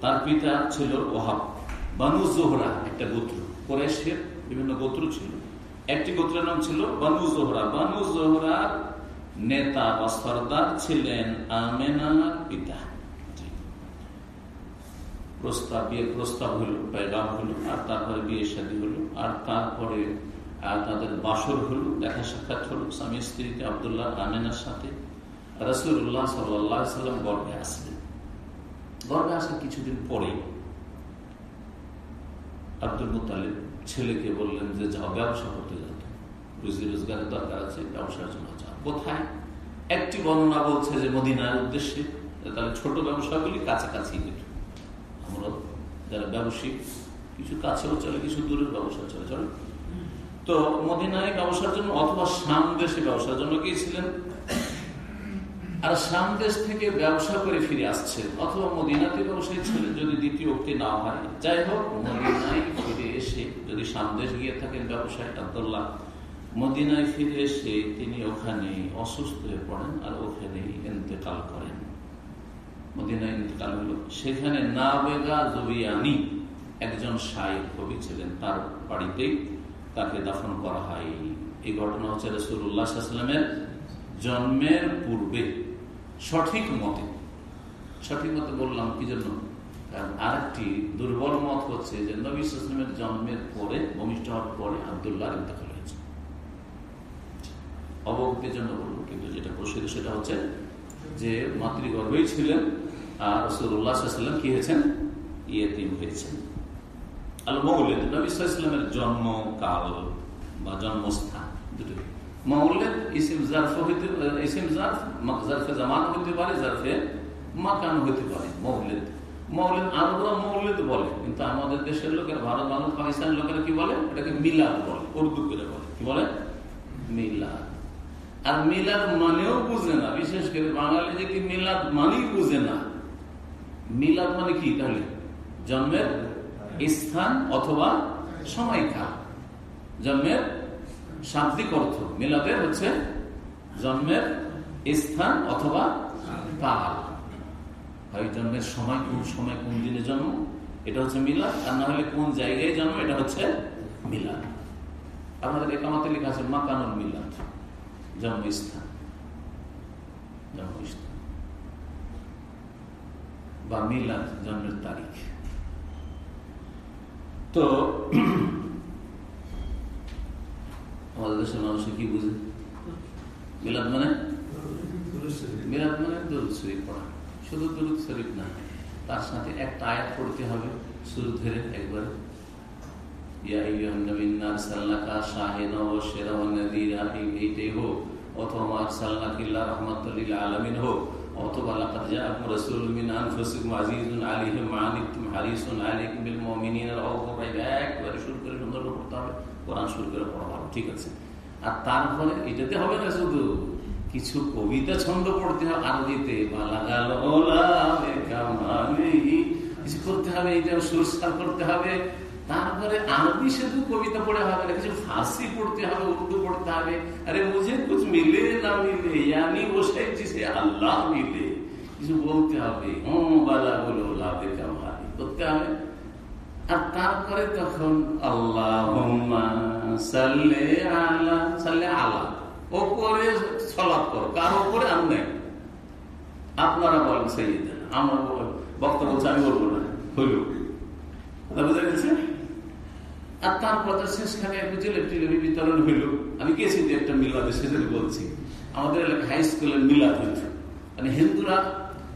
তার পিতা ছিল ওহাব, বানু জোহরা একটা গোত্র কোরআশের বিভিন্ন গোত্র ছিল। একটি গোত্রের নাম ছিল বানু জোহরা। বানু জোহরার নেতা বা সর্দার ছিলেন আমেনার পিতা। প্রস্তাব, বিয়ের প্রস্তাব হলো পেগাম হলো, আর তারপরে বিয়ে শাদী হলো, আর তারপরে তাদের বাসর হলো, দেখা সাক্ষাৎ হলো, স্বামী স্ত্রীতে আবদুল্লাহ আমেনার সাথে। রসুল্লাহ সাল্লাম গর্বে আসলেন। গর্বে আসার কিছুদিন পরে আব্দুল মুতালিব ছেলেকে বললেন যে, যাও, ব্যবসা করতে যাও রুজি রোজগারের দরকার আছে, ব্যবসার জন্য যাও। কোথায়? একটি বর্ণনা বলছে যে, মদিনার উদ্দেশ্যে। তাহলে ছোট ব্যবসাগুলি কাছাকাছি আমরা যারা ব্যবসায়িক কিছু কাছেও চলে, কিছু দূরের ব্যবসা চলে চলে। তো মদিনায় ব্যবসার জন্য অথবা সামদেশে ব্যবসার জন্য গিয়েছিলেন। আর সামদেশ থেকে ব্যবসা করে ফিরে আসছে অথবা মদিনাতে ব্যবসায়ী ছিলেন, যদি দ্বিতীয় উক্তি না হয়। যাই হোক, মদিনায় ফিরে এসে যদি সামদেশ গিয়ে থাকেন ব্যবসায়ী আব্দুল্লাহ, মদিনায় ফিরে এসে তিনি ওখানে অসুস্থ হয়ে পড়েন আর ওখানে ইন্তেকাল করেন। মদিনায় ইন্তেকাল হলো, সেখানে নাবেগা জবিয়ানি একজন শায়ের কবি ছিলেন। তার বাড়িতেই তাকে দাফন করা হয়। এই ঘটনা হচ্ছে রসুল্লাহামের জন্মের পূর্বে। সঠিক মতে সঠিক মতে বললাম কি জন্য? কারণ আরেকটি দুর্বল মত হচ্ছে যে নবী ইসলামের জন্মের পরে, ভূমিষ্ঠ হওয়ার পরে আবদুল্লাহ ইন্তকাল হয়েছে। অবগতির জন্য বলব, কিন্তু যেটা প্রসিদ্ধ সেটা হচ্ছে যে মাতৃগর্ভেই ছিলেন রসুল্লাহাম কি হয়েছেন? ইয়েতিম হয়েছেন। আল মৌলিদ নবী ইসলামের বা জন্মস্থান দুটো পারে পারে বলে, কিন্তু আমাদের দেশের লোকেরা, ভারত বাংলা লোকেরা কি বলে? এটাকে মিলাদ বলে, উর্দু করে বলে। কি বলে? মিলাদ। আর মিলাদ মানেও বুঝে না, বিশেষ করে বাঙালি যে কি মিলাদ মানেই বুঝে না। মিলাদ মানে কি তাহলে? জন্মের স্থান অথবা সময়কাল জন্মের শাব্দিক অর্থ। মিলাদের হচ্ছে জন্মের স্থান অথবা কাল হয় জন্মের সময় কোন সময় কোন দিনে জন্ম? এটা হচ্ছে মিলাদ। আর না হলে কোন জায়গায় জন্ম? এটা হচ্ছে মিলাদ। আপনাদের একামাতে লেখা আছে, মাকানুল মিলাদ। জন্মস্থান। জন্মস্থান। বা মিলাদ জন্মের তারিখ। তো, আমাদের দেশের মানুষের কি বুঝে? মিলাদ মানে? মিলাদ মানে দরুদ শরীফ পড়া। শুধু দরুদ শরীফ না, তার সাথে একটা আয়াত পড়তে হবে শুরু ধরে একবার। এইটাই হোক। অথবা সাল্লাহ আলমিন হোক। অথবা লাকাদ করে পড়তে হবে ঠিক আছে আর তারপরে এটাতে হবে না শুধু কিছু কবিতা ছন্দ পড়তে হবে আরবিতে বা লাগাল কিছু করতে হবে, এটা সুরসার করতে হবে। তারপরে আরবি শুধু কবিতা পড়ে হবে, না কিছু ফার্সি পড়তে হবে, উর্দু পড়তে হবে। আরে মুঝে কুছ মিলে না মিলে, ইয়ানি বসে সে আল্লাহ মিলে। কিছু বলতে হবে হবে। আর তারপরে তখন আল্লাহ আল্লাহ ওপরে সলাপ করো কার ওপরে আমি নেই। আপনারা বলেন সেই আমার বক্তব্য বলছে, আমি বলব না। হইল বুঝা গেছে? আর তারপর শেষখানে জিলেপ টিলেপি বিতরণ হইল। আমি গেছি যে একটা মিলাদে, সেজন্য বলছি। আমাদের এলাকা হাই স্কুলের মিলাদ হইত। মানে হিন্দুরা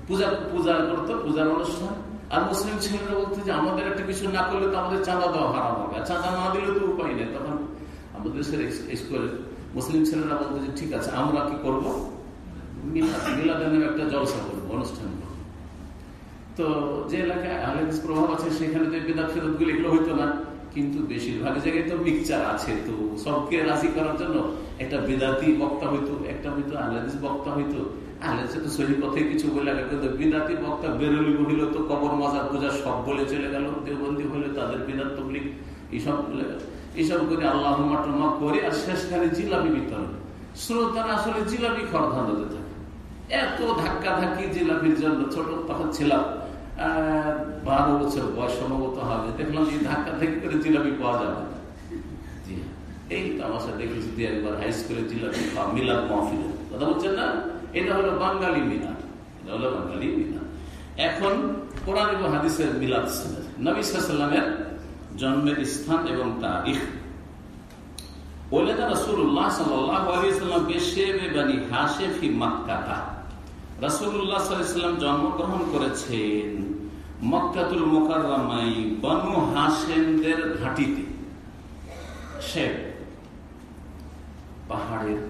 পূজা পূজা করতো, পূজার অনুষ্ঠান। আর মুসলিম ছেলেরা বলতো যে, আমাদের একটা কিছু না করলে তো আমাদের চাঁদা দেওয়া হারাম হবে। আর চাঁদা না দিলে তো উপায় নেই। তখন আমাদের দেশের মুসলিম ছেলেরা বলতো যে, ঠিক আছে, আমরা কি করব? মিলাদ মিলাদের নামে একটা জলসা করব, অনুষ্ঠান তো যে এলাকায় প্রভাব আছে, সেখানে তো বেদাত ফেরতগুলো এগুলো হইতো না। কিন্তু বেশিরভাগ জায়গায় তো মিক্সচার আছে, তো সবকে রাজি করার জন্য একটা বেদাতি বক্তা হইতো, একটা হইতো আহলেদিস বক্তা হইতো। বলে সব বলে এইসব করে আল্লাহ করে শেষখানে জিলাপি বিতরণ। আসলে জিলাপি এত ধাক্কা ধাক্কি জিলাপির জন্য ছোট তখন ছিলাম বারো বছর বয়স সম্ভবত হবে। দেখলাম এই ধাক্কা থেকে করে জিলাপি পাওয়া যাবে তামাশা দেখেছি যে একবার হাই স্কুলে জিলাপি মিলাদ কথা বলছেন না? এটা হলো বাঙালি মিলাদ। এটা হলো বাঙালি মিলাদ। এখন কোরআন এবং হাদিসের মিলাদ নবী সাল্লামের জন্মের স্থান এবং তারিখ। রসুল্লাহ সাল্লাম বানি মাক্কাতা। রাসুল্লাহ সাল্লাম জন্মগ্রহণ করেছেন। মক্কাতুল মোকাররামাই বনু হাসেমদের ঘাটিতে সে পাহাড়ের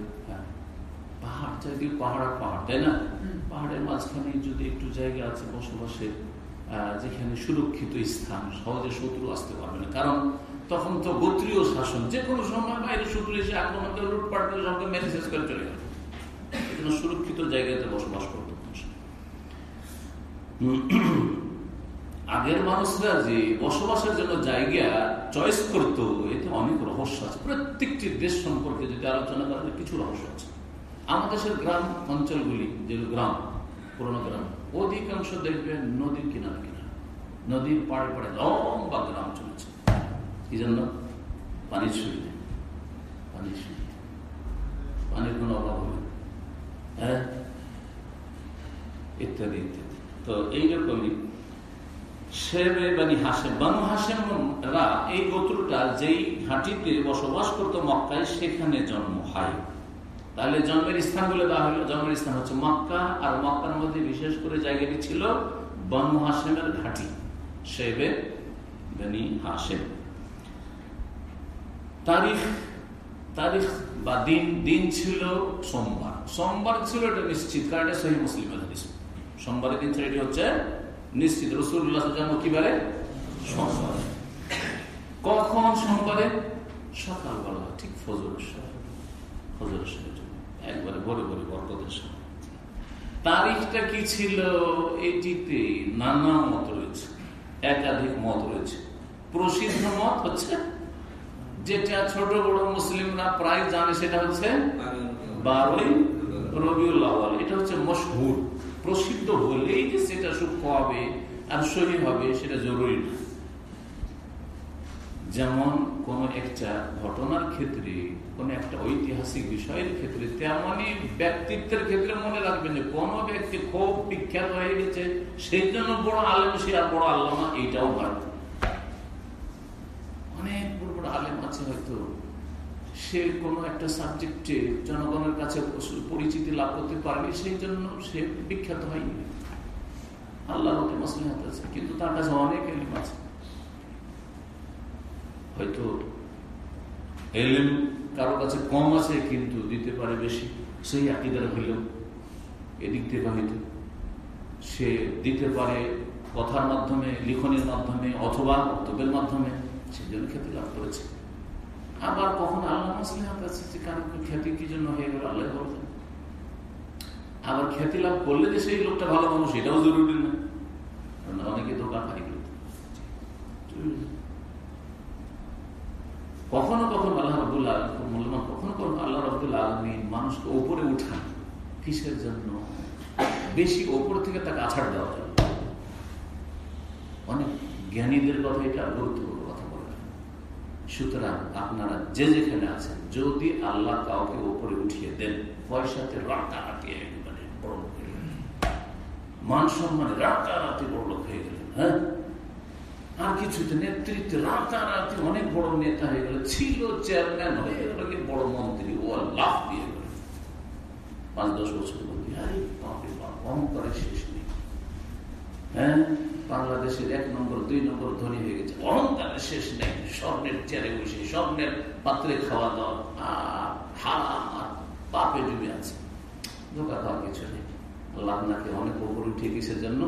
পাহাড় চারিদিকে পাহাড় পাহাড় তাই না? পাহাড়ের মাঝখানে যদি একটু জায়গা আছে বসবাসের যেখানে সুরক্ষিত স্থান সহজে শত্রু আসতে পারবে না। কারণ তখন তো গোত্রীয় শাসন যে কোনো সময় বাইরে শত্রু এসে আক্রমণ করে লুটপাট করে সবকে শেষ করে চলে গেল। সুরক্ষিত জায়গাতে বসবাস করত আগের মানুষরা যে বসবাসের জন্য জায়গা চয়েস করত, এতে অনেক রহস্য আছে। প্রত্যেকটি দেশ সম্পর্কে যদি আলোচনা করা কিছু রহস্য আছে। আমাদের দেশের গ্রাম, অঞ্চলগুলি যেগুলো গ্রাম, পুরোনো গ্রাম, অধিকাংশ দেখবেন নদীর কিনারে কিনারে। নদীর পাড়ে পাড়ে লম্বা গ্রাম চলেছে। কি জন্য? পানির সুবিধা। পানির সুবিধা। পানির কোনো অভাব হবে হ্যাঁ? ইত্যাদি ইত্যাদি। তো এইরকমই এই গোত্রটা যেই ঘাটিতে বসবাস করতো মক্কায়, সেখানে জন্ম হয়। তাহলে জন্মের স্থান বলে জন্মের স্থান হচ্ছে মক্কা, আর মক্কার মধ্যে বিশেষ করে জায়গাটি ছিল বানু হাসেমের ঘাটি শেবে বানি হাসেম। তারিখ তারিখ বা দিন দিন ছিল সোমবার। সোমবার ছিল এটা নিশ্চিত, কারণ এটা সহি মুসলিম সোমবারের দিন ছিল, এটি হচ্ছে নিশ্চিত রসুল্লাহ জন্ম কিবারে সোমবার কখন সোমবারে সকালবেলা ঠিক ফজর ফজর একবারে ভরে ভরে বরকতের সময়। তারিখটা কি ছিল? এটিতে নানা মত রয়েছে। একাধিক মত রয়েছে। প্রসিদ্ধ মত হচ্ছে যেটা ছোট বড় মুসলিমরা প্রায় জানে সেটা হচ্ছে বারোই রবিউল এটা হচ্ছে মশহুর। প্রসিদ্ধ হলেই যে সেটা সূক্ষ্ম হবে আর সহি হবে, সেটা জরুরি না। যেমন কোন একটা ঘটনার ক্ষেত্রে, কোন একটা ঐতিহাসিক বিষয়ের ক্ষেত্রে, তেমনই ব্যক্তিত্বের ক্ষেত্রে মনে রাখবেন যে কোন ব্যক্তি খুব বিখ্যাত হয়ে গেছে, সেই জন্য বড় আলেম সে আর বড় আল্লামা এইটাও হয়। অনেক বড় বড় আলেম আছে হয়তো। সে কোনো একটা সাবজেক্টে জনগণের কাছে পরিচিতি লাভ করতে পারবে সেই জন্য সে বিখ্যাত হয়নি। আল্লাহ মতে আছে, কিন্তু তার কাছে অনেক এলিম আছে। হয়তো এলিম কারও কাছে কম আছে, কিন্তু দিতে পারে বেশি। সেই আকিদার হইল এদিক থেকে হয়তো সে দিতে পারে কথার মাধ্যমে, লিখনের মাধ্যমে অথবা বক্তব্যের মাধ্যমে, সেই জন্য খ্যাতি লাভ করেছে। আবার কখন আল্লাহ মাসলিহাত আছে যে কারণ খ্যাতি কি জন্য হয়ে গেল? আল্লাহ বলতেন আবার খ্যাতি লাভ করলে যে সেই লোকটা ভালো মানুষ, এটাও জরুরি না। অনেকে ধোকা খাই কখনো কখনো আল্লাহ রবুল্লাহ মূল্যবান, কখনো কখনো আল্লাহ রবুল্লাহ মানুষকে ওপরে উঠান। কিসের জন্য? বেশি ওপর থেকে তাকে আছাড় দেওয়া যায় অনেক জ্ঞানীদের কথা এটা বলে সুতরাং আপনারা যে যেখানে আছেন, যদি আল্লাহ কাউকে ওপরে উঠিয়ে দেন, পয়সাতে রাতারাতি একেবারে বড় লোক মান সম্মানে রাতারাতি বড় লোক হয়ে গেলেন হ্যাঁ? আর কিছুতে নেতৃত্বে রাতারাতি অনেক বড় নেতা হয়ে গেল ছিল চেয়ারম্যান হয়ে গেল কি বড় মন্ত্রী, ও লাভ দিয়ে গেল পাঁচ দশ বছর বলবি আরে বাপে বাপ, অহংকারের শেষ নেই। হ্যাঁ? বাংলাদেশের এক নম্বর, দুই নম্বর ধনী হয়ে গেছে। অহংকারের শেষ নেই। স্বর্ণের চেয়ারে বসে, স্বর্ণের পাত্রে খাওয়া দাওয়া। আর পাপে ডুবে আছে। ধোকা খাওয়ার কিছু নেই। আল্লাহ অনেক ওপর উঠে গেছে জন্য,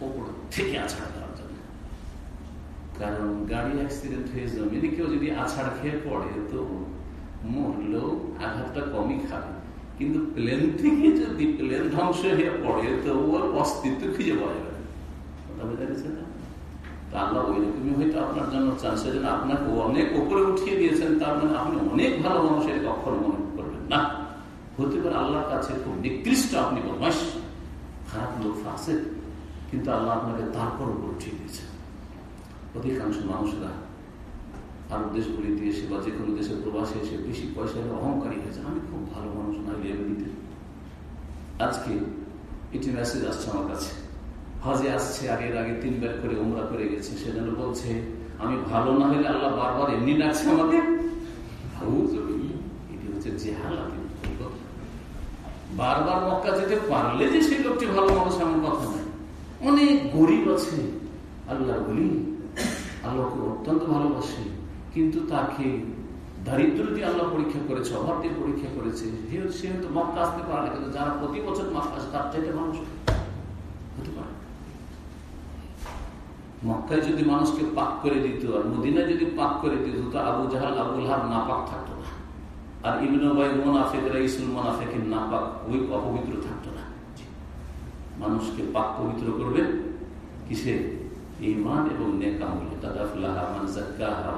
ওপর থেকে আছাড় দেওয়ার জন্য। কারণ গাড়ি অ্যাক্সিডেন্ট হয়ে জমিনে কেউ যদি আছাড় খেয়ে পড়ে, তো মরলেও আঘাতটা কমই খাবে। কিন্তু প্লেন থেকে যদি প্লেন ধ্বংস হয়ে পড়ে, তো ওর অস্তিত্ব খুঁজে পাওয়া যাবে কথা বোঝা না। আল্লাহ ওই রকমই হয়তো আপনার জন্য চান সেজন্য আপনাকে অনেক উপরে উঠিয়ে দিয়েছেন, তার মানে আপনি অনেক ভালো মানুষের কখনো মনে করবেন না। হতে পারে আল্লাহর কাছে খুব নিকৃষ্ট আপনি বদমাস খারাপ লোক আছে, কিন্তু আল্লাহ আপনাকে তারপর উপর উঠিয়ে দিয়েছেন অধিকাংশ মানুষরা আরব দেশগুলিতে এসে বা যে কোনো দেশের প্রবাসে এসে বেশি পয়সা হলে অহংকারী হয়েছে আমি খুব ভালো মানুষ, না আজকে এটি মেসেজ আসছে আমার কাছে। হজে আসছে আগের আগে তিনবার করে উমরা করে গেছে। সেজন্য বলছে, আমি ভালো না হলে আল্লাহ বারবার এমনি ডাকছে আমাকে। এটি হচ্ছে জেহালাতি বারবার মক্কা যেতে পারলে যে সেই লোকটি ভালো মানুষ, এমন কথা নয়। অনেক গরিব আছে আল্লাহ বলি আল্লাহকে অত্যন্ত ভালোবাসে, কিন্তু তাকে দারিদ্র দিয়ে আল্লাহ পরীক্ষা করেছে, অভাব দিয়ে পরীক্ষা করেছে। সে হয়তো মক্কা আসতে পারে কিন্তু যারা প্রতি বছর মক্কা আসে, তার চাইতে মানুষ হতে পারে। মক্কায় যদি মানুষকে পাক করে দিত আর মদিনায় যদি পাক করে দিত, তো আবু জাহাল, আবুল হার না পাক থাকতো না। আর ইবন ভাই মোনাফেকরা, ইসুল মোনাফেকের না পাক ওই অপবিত্র থাকতো না। মানুষকে পাক পবিত্র করবে কিসে? ইমান এবং নেকামূল্য তাদাফুল্লাহা মান জাক্কাহা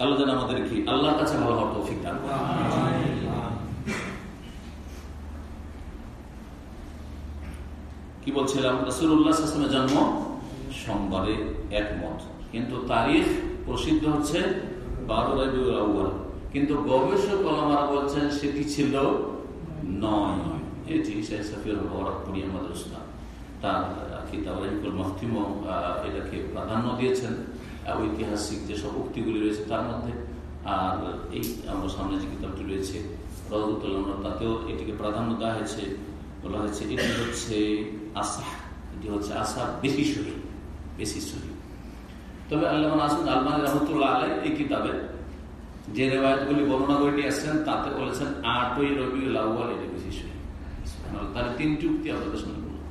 আল্লাহ যেন আমাদেরকে, আল্লাহর কাছে ভালো হওয়ার তৌফিক দান কি বলছিলাম? রসুল্লাহামের জন্ম সোমবারে একমত। কিন্তু তারিখ প্রসিদ্ধ হচ্ছে বারো রবিউল কিন্তু গবেষক আলমারা বলছেন সেটি ছিল নয় মাহতিম এটাকে প্রাধান্য দিয়েছেন। ঐতিহাসিক রয়েছে তার মধ্যে, আর এই আমার সামনে যে রয়েছে তাতেও এটিকে প্রাধান্য দেওয়া হয়েছে। বলা হয়েছে এটি হচ্ছে আশা এটি হচ্ছে আশা বেশি শরীর বেশি শরীর। তবে আল্লাহ আসুন আলমান রহমতুল্লাহ আলাই এই কিতাবে যে রেওয়ায়তগুলি বর্ণনা করে নিয়ে আসছেন তাতে বলেছেন, আটই রবিউল আউ্বাল এটি বেশি শরীর। তাহলে তিনটি উক্তি আপনাদের শুনে বললাম।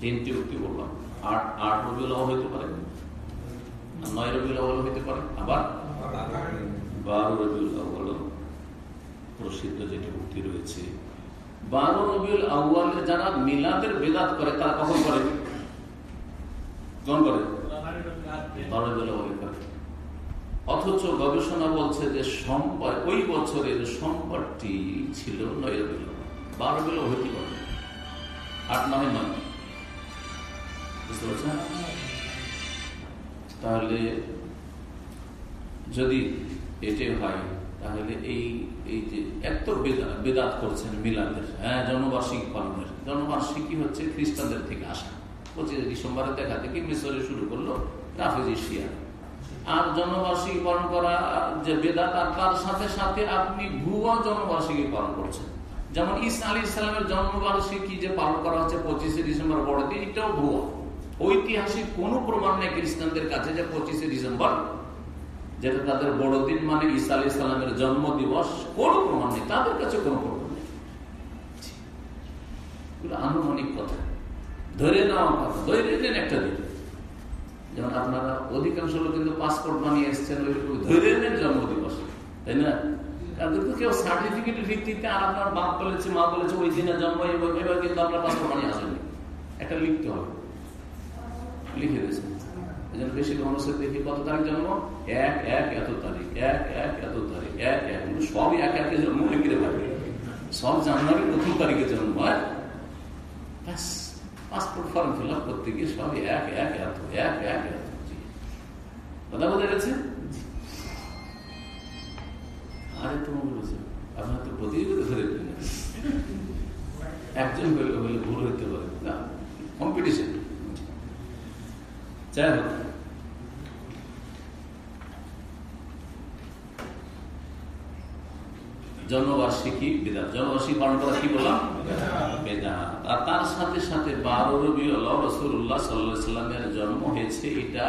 তিনটি উক্তি বললাম। আট আট রবিউল আউ্বাল হইতে পারে? নয় রবিউল আউ্বাল হইতে পারে? আবার? বারো রবিউল আউ্বাল প্রসিদ্ধ যেটি উক্তি রয়েছে। বারো রবিউল যারা মিলাদের বেদাত করে, তারা কখন করে? করে? অথচ গবেষণা বলছে যে সোমবার, ওই বছরের সোমবারটি ছিল নয় বারো বেলা হইতে পারে। আট নয় নয়। বুঝতে পারছেন? তাহলে যদি এটাই হয়, তাহলে এই এই যে এত বেদাত করছেন মিলাদের হ্যাঁ জন্মবার্ষিকী পালনের। জন্মবার্ষিকী হচ্ছে খ্রিস্টানদের থেকে আসা। পঁচিশে ডিসেম্বরে দেখা থেকে মিশরে শুরু করল রাফেজি আর জন্মবার্ষিকী পালন করা, যে বেদাত, আর তার সাথে সাথে আপনি ভুয়া জন্মবার্ষিকী পালন করছেন। যেমন ইসা আলী ইসলামের জন্মবার্ষিকী যে পালন করা হচ্ছে পঁচিশে ডিসেম্বর বড়দিন, এটাও ভুয়া। ঐতিহাসিক কোন প্রমাণ নেই খ্রিস্টানদের কাছে যে পঁচিশে ডিসেম্বর যেটা তাদের বড়দিন মানে ইসা আলী ইসলামের জন্ম দিবস কোন প্রমাণ নেই। তাদের কাছে কোনো প্রমাণ নেই। আনুমানিক কথা। ধরে নেওয়া কথা। ধরে নেন একটা দিন। যেমন আপনারা অধিকাংশ লোক কিন্তু পাসপোর্ট বানিয়ে এসছেন ধরে নেন জন্ম দিবস তাই না? কিন্তু কেউ সার্টিফিকেটের ভিত্তিতে আর আপনার বাপ বলেছে, মা বলেছে, ওই দিনে জন্ম এবার কিন্তু আপনার পাসপোর্ট বানিয়ে আসেনি একটা লিখতে হবে। লিখে দিয়েছেন বেশি মানুষের দেখি কত তারিখ জন্ম? এক এক, এত তারিখ। এক এক, এত তারিখ। এক এক। সবই এক একে জন্ম লিখে ভাবে সব জানুয়ারি প্রথম তারিখে জন্ম হয়। ব্যাস পাসপোর্ট ফর্ম ফিল আপ করতে গিয়ে সবই এক এক, এত, এক এক, এত। কথা বোঝা গেছে আরে তো বলেছে আপনার তো প্রতিযোগিতা ধরে একজন হলে হলে ভুল হইতে পারে না কম্পিটিশন যাই হোক জন্মবার্ষিকী বেদাত জন্মবার্ষিকী পালন করা কি বললাম? বেদাত আর তার সাথে সাথে বারো রবি রসুল্লাহ সাল্লামের জন্ম হয়েছে। এটা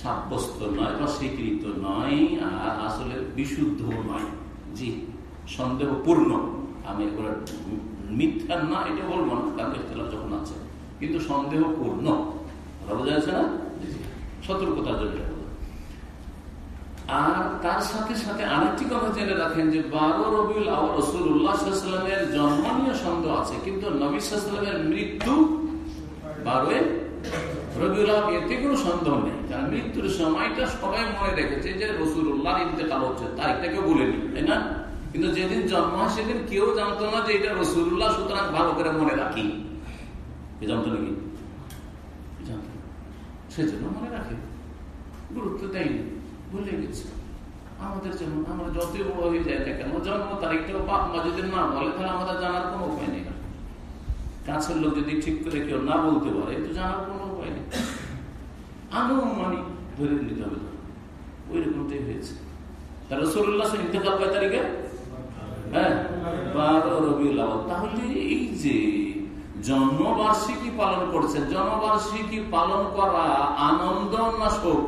সাব্যস্ত নয় বা স্বীকৃত নয়, আর আসলে বিশুদ্ধ নয়। জি, সন্দেহপূর্ণ। আমি মিথ্যা না, এটা বলব না, কারণ যখন আছে। কিন্তু সন্দেহপূর্ণ। আর তার সাথে সাথে আরেকটি কথা জেনে রাখেন যে বারো রবিউল জন্ম নিয়ে সন্দেহ আছে, কিন্তু নবীলামের মৃত্যু বারোয় এতে সন্দেহ নেই। মৃত্যুর সময়টা সবাই মনে রেখেছে যে রসুল্লাহ ইন্তেকাল হচ্ছে তারিখটা কেউ বলেনি, তাই না? কিন্তু যেদিন জন্ম হয়, সেদিন কেউ জানতো না যে এটা রসুল্লাহ সুতরাং ভালো করে মনে রাখি। জানতো নাকি? সেজন্য মনে রাখে। গুরুত্ব দেয়নি। ভুলে গেছে। আমাদের জন্য আমরা যতই বড় হয়ে যায় না কেন, জন্ম তারিখটাও বাপ মা যদি না বলে, তাহলে আমাদের জানার কোনো উপায় নেই কাছের লোক যদি ঠিক করে কেউ না বলতে পারে, তো জানার কোনো উপায় নেই। আনুমানিক ধরে নিতে হবে। ওই রকমটাই হয়েছে তাহলে সরুল্লাহ ইন্তেকাল কয় তারিখে? হ্যাঁ বারো রবি তাহলে এই যে জন্মবার্ষিকী পালন করছে। জন্মবার্ষিকী পালন করা আনন্দ না শোক?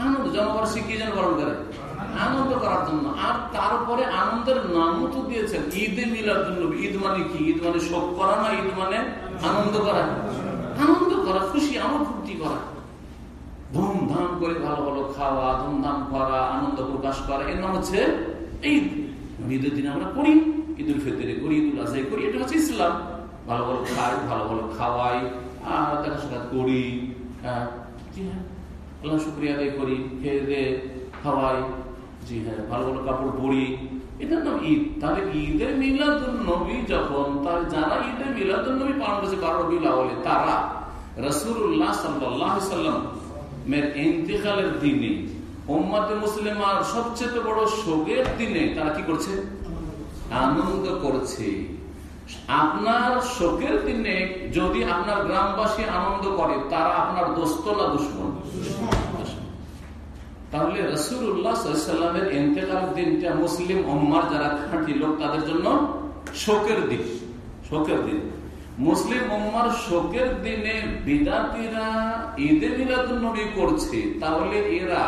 আনন্দ, জন্মবার্ষিকী যেন পালন করে? আনন্দ করার জন্য। আর তারপরে আনন্দের নামও তো দিয়েছেন। ঈদে মিলার জন্য ঈদ মানে কি? ঈদ মানে শোক করা না ঈদ মানে আনন্দ করা? আনন্দ করা, খুশি আমার ফুর্তি করা। ধুমধাম করে ভালো ভালো খাওয়া, ধুমধাম করা, আনন্দ প্রকাশ করা। এর নাম হচ্ছে ঈদ। ঈদের দিন আমরা করি, ঈদুল ফেতরে করি, ঈদুল আজহাই করি। এটা হচ্ছে ইসলাম। ভালো ভালো খাই, ভালো ভালো খাওয়াই আর দেখা সাক্ষাৎ করি হ্যাঁ শুক্রিয়া আদায় করি, খেয়ে দে খাওয়াই, জি হ্যাঁ ভালো ভালো কাপড় পরি। এটার নাম ঈদ, তাহলে ঈদের মিলাদুল নবী যখন, তার যারা ঈদের মিলাদুল নবী পালন করেছে বারো রবি লাওয়ালে তারা রসুল্লাহ সাল্লাহ সাল্লাম মের ইন্তেকালের দিনে ওম্মাতে মুসলিমার সবচেয়ে বড় শোকের দিনে তারা কি করছে? আনন্দ করছে। আপনার শোকের দিনে যদি আপনার গ্রামবাসী আনন্দ করে, তারা আপনার দোস্ত না দুশ্মন। তাহলে রসুল্লাহামের ইন্তেকাল দিনটা মুসলিম ওম্মার যারা খাঁটি লোক, তাদের জন্য শোকের দিন শোকের দিন। মুসলিম ওম্মার শোকের দিনে বিদাতিরা ঈদে মিলাদুন্নবী করছে, তাহলে এরা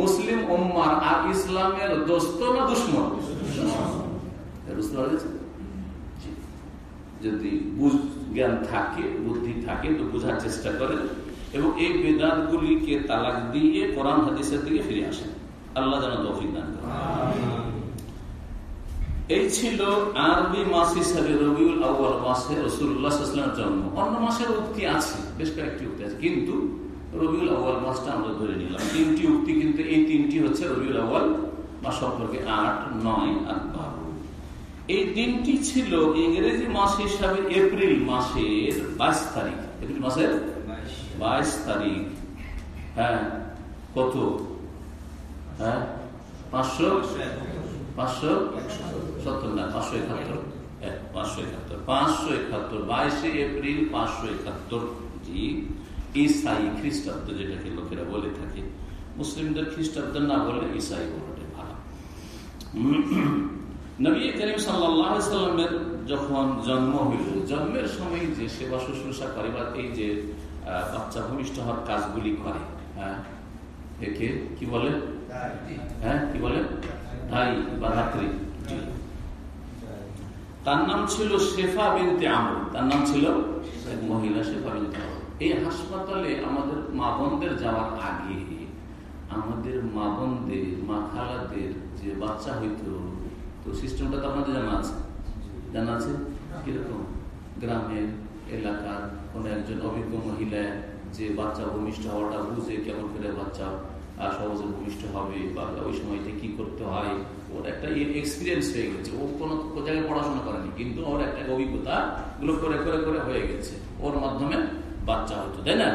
মুসলিম ওম্মার আর ইসলামের দোস্ত না দুশ্মন। বুঝতে পারছেন যদি জ্ঞান থাকে বুদ্ধি থাকে তো বোঝার চেষ্টা করেন এবং এই বেদাত গুলিকে তালাক দিয়ে কোরআন হাদিসের দিকে ফিরে আসেন। আল্লাহ যেন তৌফিক দান এই ছিল আরবি মাস হিসাবে রবিউল আউ্বাল মাসে রসুল্লাহামের জন্ম। অন্য মাসের উক্তি আছে বেশ কয়েকটি উক্তি আছে কিন্তু রবিউল আউ্বাল মাসটা আমরা ধরে নিলাম। তিনটি উক্তি কিন্তু এই তিনটি হচ্ছে রবিউল আউ্বাল মাস সম্পর্কে আট নয় আর বারো। এই দিনটি ছিল ইংরেজি মাস হিসাবে এপ্রিল মাসের বাইশ তারিখ। এপ্রিল মাসের বাইশ তারিখ। হ্যাঁ কত? হ্যাঁ পাঁচশো? পাঁচশো? সত্তর, না, পাঁচশো একাত্তর। পাঁচশো একাত্তর। পাঁচশো একাত্তর, বাইশে এপ্রিল পাঁচশো একাত্তর। জি ইসাই খ্রিস্টাব্দ যেটাকে লোকেরা বলে থাকে। মুসলিমদের খ্রিস্টাব্দ না বলে ইসাই বলতে ভালো। নবী করিম সাল্লামের যখন জন্ম হইল, জন্মের সময় যে সেবা শুশ্রূষা করে বা এই যে বাচ্চা ভূমিষ্ঠ হওয়ার কাজগুলি করে হ্যাঁ? একে কি বলে? হ্যাঁ কি বলে? ভাই বা ধাত্রী তার নাম ছিল শেফা বিনতে আমর। তার নাম ছিল মহিলা শেফা বিনতে আমর। এই হাসপাতালে আমাদের মা বোনদের যাওয়ার আগে আমাদের মা বোনদের, মা খালাদের যে বাচ্চা হইতো তো সিস্টেমটা তো আপনাদের জানা আছে। জানা আছে? কীরকম? গ্রামের এলাকার কোন একজন অভিজ্ঞ মহিলা যে বাচ্চা ভূমিষ্ঠ হওয়াটা বুঝে কেমন করে বাচ্চা সহজে ভূমিষ্ঠ হবে বা ওই সময়তে কি করতে হয়, ওর একটা এক্সপিরিয়েন্স হয়ে গেছে। ও কোনো জায়গায় পড়াশোনা করেনি, কিন্তু ওর একটা অভিজ্ঞতা গুলো করে করে করে হয়ে গেছে। ওর মাধ্যমে বাচ্চা হতো, তাই না?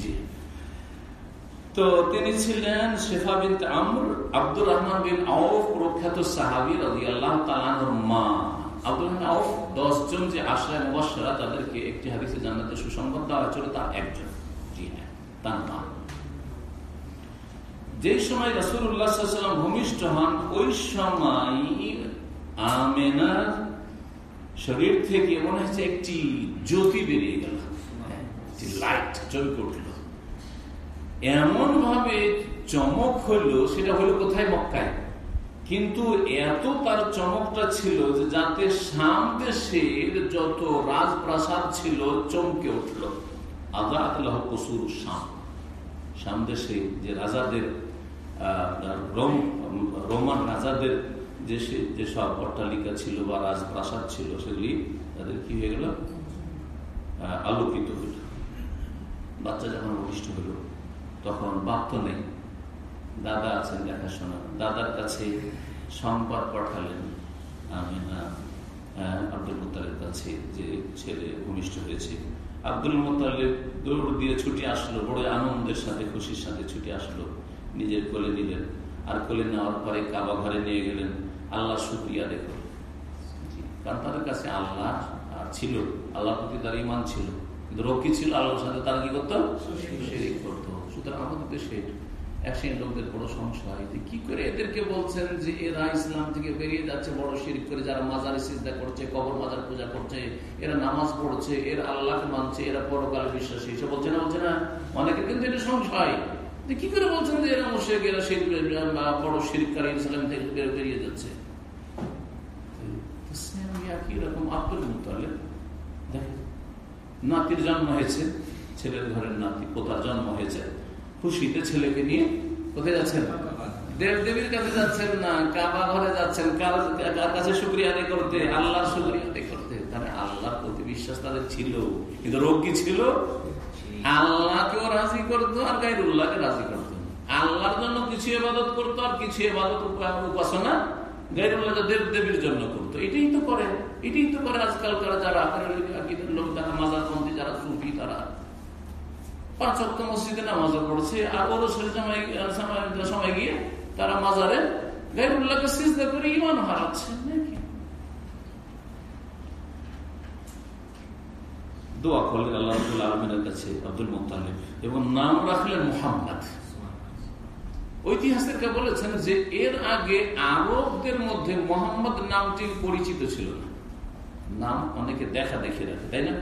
জি। তো তিনি ছিলেন শেফা বিন আমর, আব্দুর রহমান বিন আউফ প্রখ্যাত সাহাবি রাজি আল্লাহ তালানোর মা। আব্দুর রহমান আউফ দশ জন যে আশ্রয় মুবাসরা তাদেরকে একটি হাদিসে সুসংবাদ দেওয়া হয়েছিল একজন হ্যাঁ তার মা। যে সময় রাসুল্লাহাম ভূমিষ্ঠ হন, ওই সময় আমেনার শরীর থেকে মনে হচ্ছে একটি জ্যোতি বেরিয়ে গেল। লাইট চমকে উঠল। এমন ভাবে চমক হইল সেটা হলো কোথায়? মক্কায়। কিন্তু এত তার চমকটা ছিল যে যাতে শাম দেশের যত রাজপ্রাসাদ ছিল, চমকে উঠল। আল্লাহ কসুর শাম। শাম দেশে যে রাজাদের রোমান রাজাদের যে যেসব অট্টালিকা ছিল বা রাজপ্রাসাদ ছিল, সেগুলি তাদের কি হয়ে গেল? আলোকিত হইল বাচ্চা যখন অভিষ্ট হইল তখন বাপ তো নেই। দাদা আছেন দেখাশোনা। দাদার কাছে সংবাদ পাঠালেন আমি না আব্দুল মোতালের কাছে, যে ছেলে ভূমিষ্ঠ হয়েছে। আব্দুল মোতালেব দৌড় দিয়ে ছুটি আসলো, বড় আনন্দের সাথে, খুশির সাথে ছুটি আসলো। নিজের কোলে নিলেন। আর কোলে নেওয়ার পরে কাবা ঘরে নিয়ে গেলেন। আল্লাহ শুক্রিয়া দেখো কারণ তাদের কাছে আল্লাহ ছিল। আল্লাহ প্রতি তার ইমান ছিল। কিন্তু রক্ষী ছিল? আল্লাহর সাথে তারা কি করতো? করতো। সুতরাং আমাদের দেশে এক শ্রেণির লোকদের বড় সংশয় যে কি করে এদেরকে বলছেন যে এরা ইসলাম থেকে বেরিয়ে যাচ্ছে, বড় শিরিক করে, যারা মাজার চিন্তা করছে, কবর মাজার পূজা করছে, এরা নামাজ পড়ছে, এরা আল্লাহকে মানছে, এরা পরকালে বিশ্বাসী। এসব বলছে না বলছে না। অনেকে কিন্তু এটা সংশয় কি করে বলছেন যে এরা মুশেক এরা সেই বড় শিরিকারী ইসলাম থেকে বেরিয়ে যাচ্ছে? নাতির জন্ম হয়েছে, ছেলের ঘরের নাতি, পোতার জন্ম হয়েছে। খুশিতে ছেলেকে নিয়ে কোথায় যাচ্ছেন? দেব দেবীর কাছে যাচ্ছেন না? কাবা ঘরে যাচ্ছেন? কার কাছে শুক্রিয়া আদায় করতে? আল্লাহর শুক্রিয়া আদায় করতে? তাহলে আল্লাহর প্রতি বিশ্বাস তাদের ছিল। কিন্তু রোগ কি ছিল? আল্লাহকেও রাজি করতো আর গাইরুল্লাহকে রাজি করতো। আল্লাহর জন্য কিছু এবাদত করতো আর কিছু এবাদত উপাসনা গাইরুল্লাহ দেব দেবীর জন্য করতো। এটাই তো করে। এটাই তো করে আজকালকার যারা লোক, যারা মাজারপন্থী যারা সুফি, তারা। পাঁচ অক্ট মসজিদে নামাজও পড়ছে। আর ওর সময় গিয়ে তারা মাজারে গাইরুল্লাহকে সিজদা করে ইমান হারাচ্ছে দোয়া করলেন আলমিনের কাছে আব্দুল মোতালিব এবং নাম রাখলেন মোহাম্মদ। ঐতিহাসিকরা বলেছেন যে এর আগে আরবদের মধ্যে মোহাম্মদ নামটি পরিচিত ছিল না। নাম অনেকে দেখা দেখে রাখে, তাই না?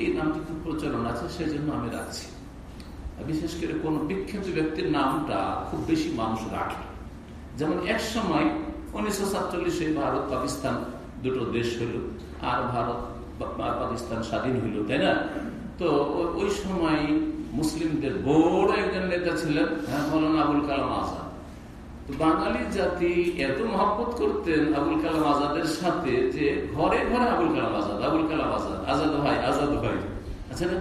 এই নামটি খুব প্রচলন আছে, সেজন্য আমি রাখছি। বিশেষ করে কোন বিখ্যাত ব্যক্তির নামটা খুব বেশি মানুষ রাখে যেমন এক সময় উনিশশো সাতচল্লিশে ভারত পাকিস্তান দুটো দেশ হইল আর ভারত পাকিস্তান স্বাধীন হইল তাই না? তো ওই সময় মুসলিমদের বড় একজন নেতা ছিলেন হ্যাঁ মৌলানা আবুল কালাম আজাদ। বাঙালি জাতি এত মহব্বত করতেন আবুল কালাম আজাদের সাথে যে ঘরে ঘরে আবুল কালাম আজাদ, আবুল কালাম আজাদ আজাদ ভাই আজাদ ভাই। আচ্ছা না,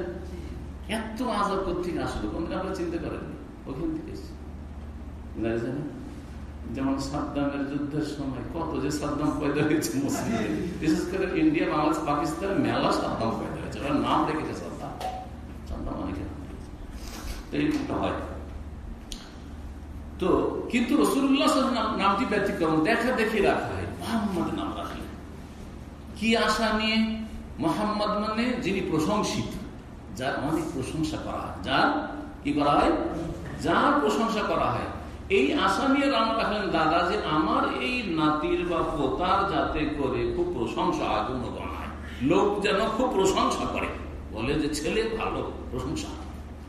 এত আজাদ কোথেকে আসলো? কোনদিন আমরা চিন্তা করেননি ওখান থেকে যেমন সাদ্দামের যুদ্ধের সময় কত যে সাদ্দাম পয়দা হয়েছে মুসলিম। বিশেষ করে ইন্ডিয়া, বাংলাদেশ পাকিস্তানের মেলা সাদ্দাম পয়দা হয়েছে। ওরা নাম রেখেছে সাদ্দাম। সাদ্দাম অনেকে হয়। তো, কিন্তু রসুল্লাহ নামটি ব্যতিক্রম। দেখা দেখি রাখা হয়। মোহাম্মদ নাম রাখলেন কি আশা নিয়ে? মোহাম্মদ মানে যিনি প্রশংসিত, যার অনেক প্রশংসা করা হয়। যার কি করা হয়? যার প্রশংসা করা হয়। এই আশা নিয়ে রাম রাখলেন দাদা যে আমার এই নাতির বা পোতার যাতে করে খুব প্রশংসা আগুন বানায়। লোক যেন খুব প্রশংসা করে। বলে যে, ছেলে ভালো, প্রশংসা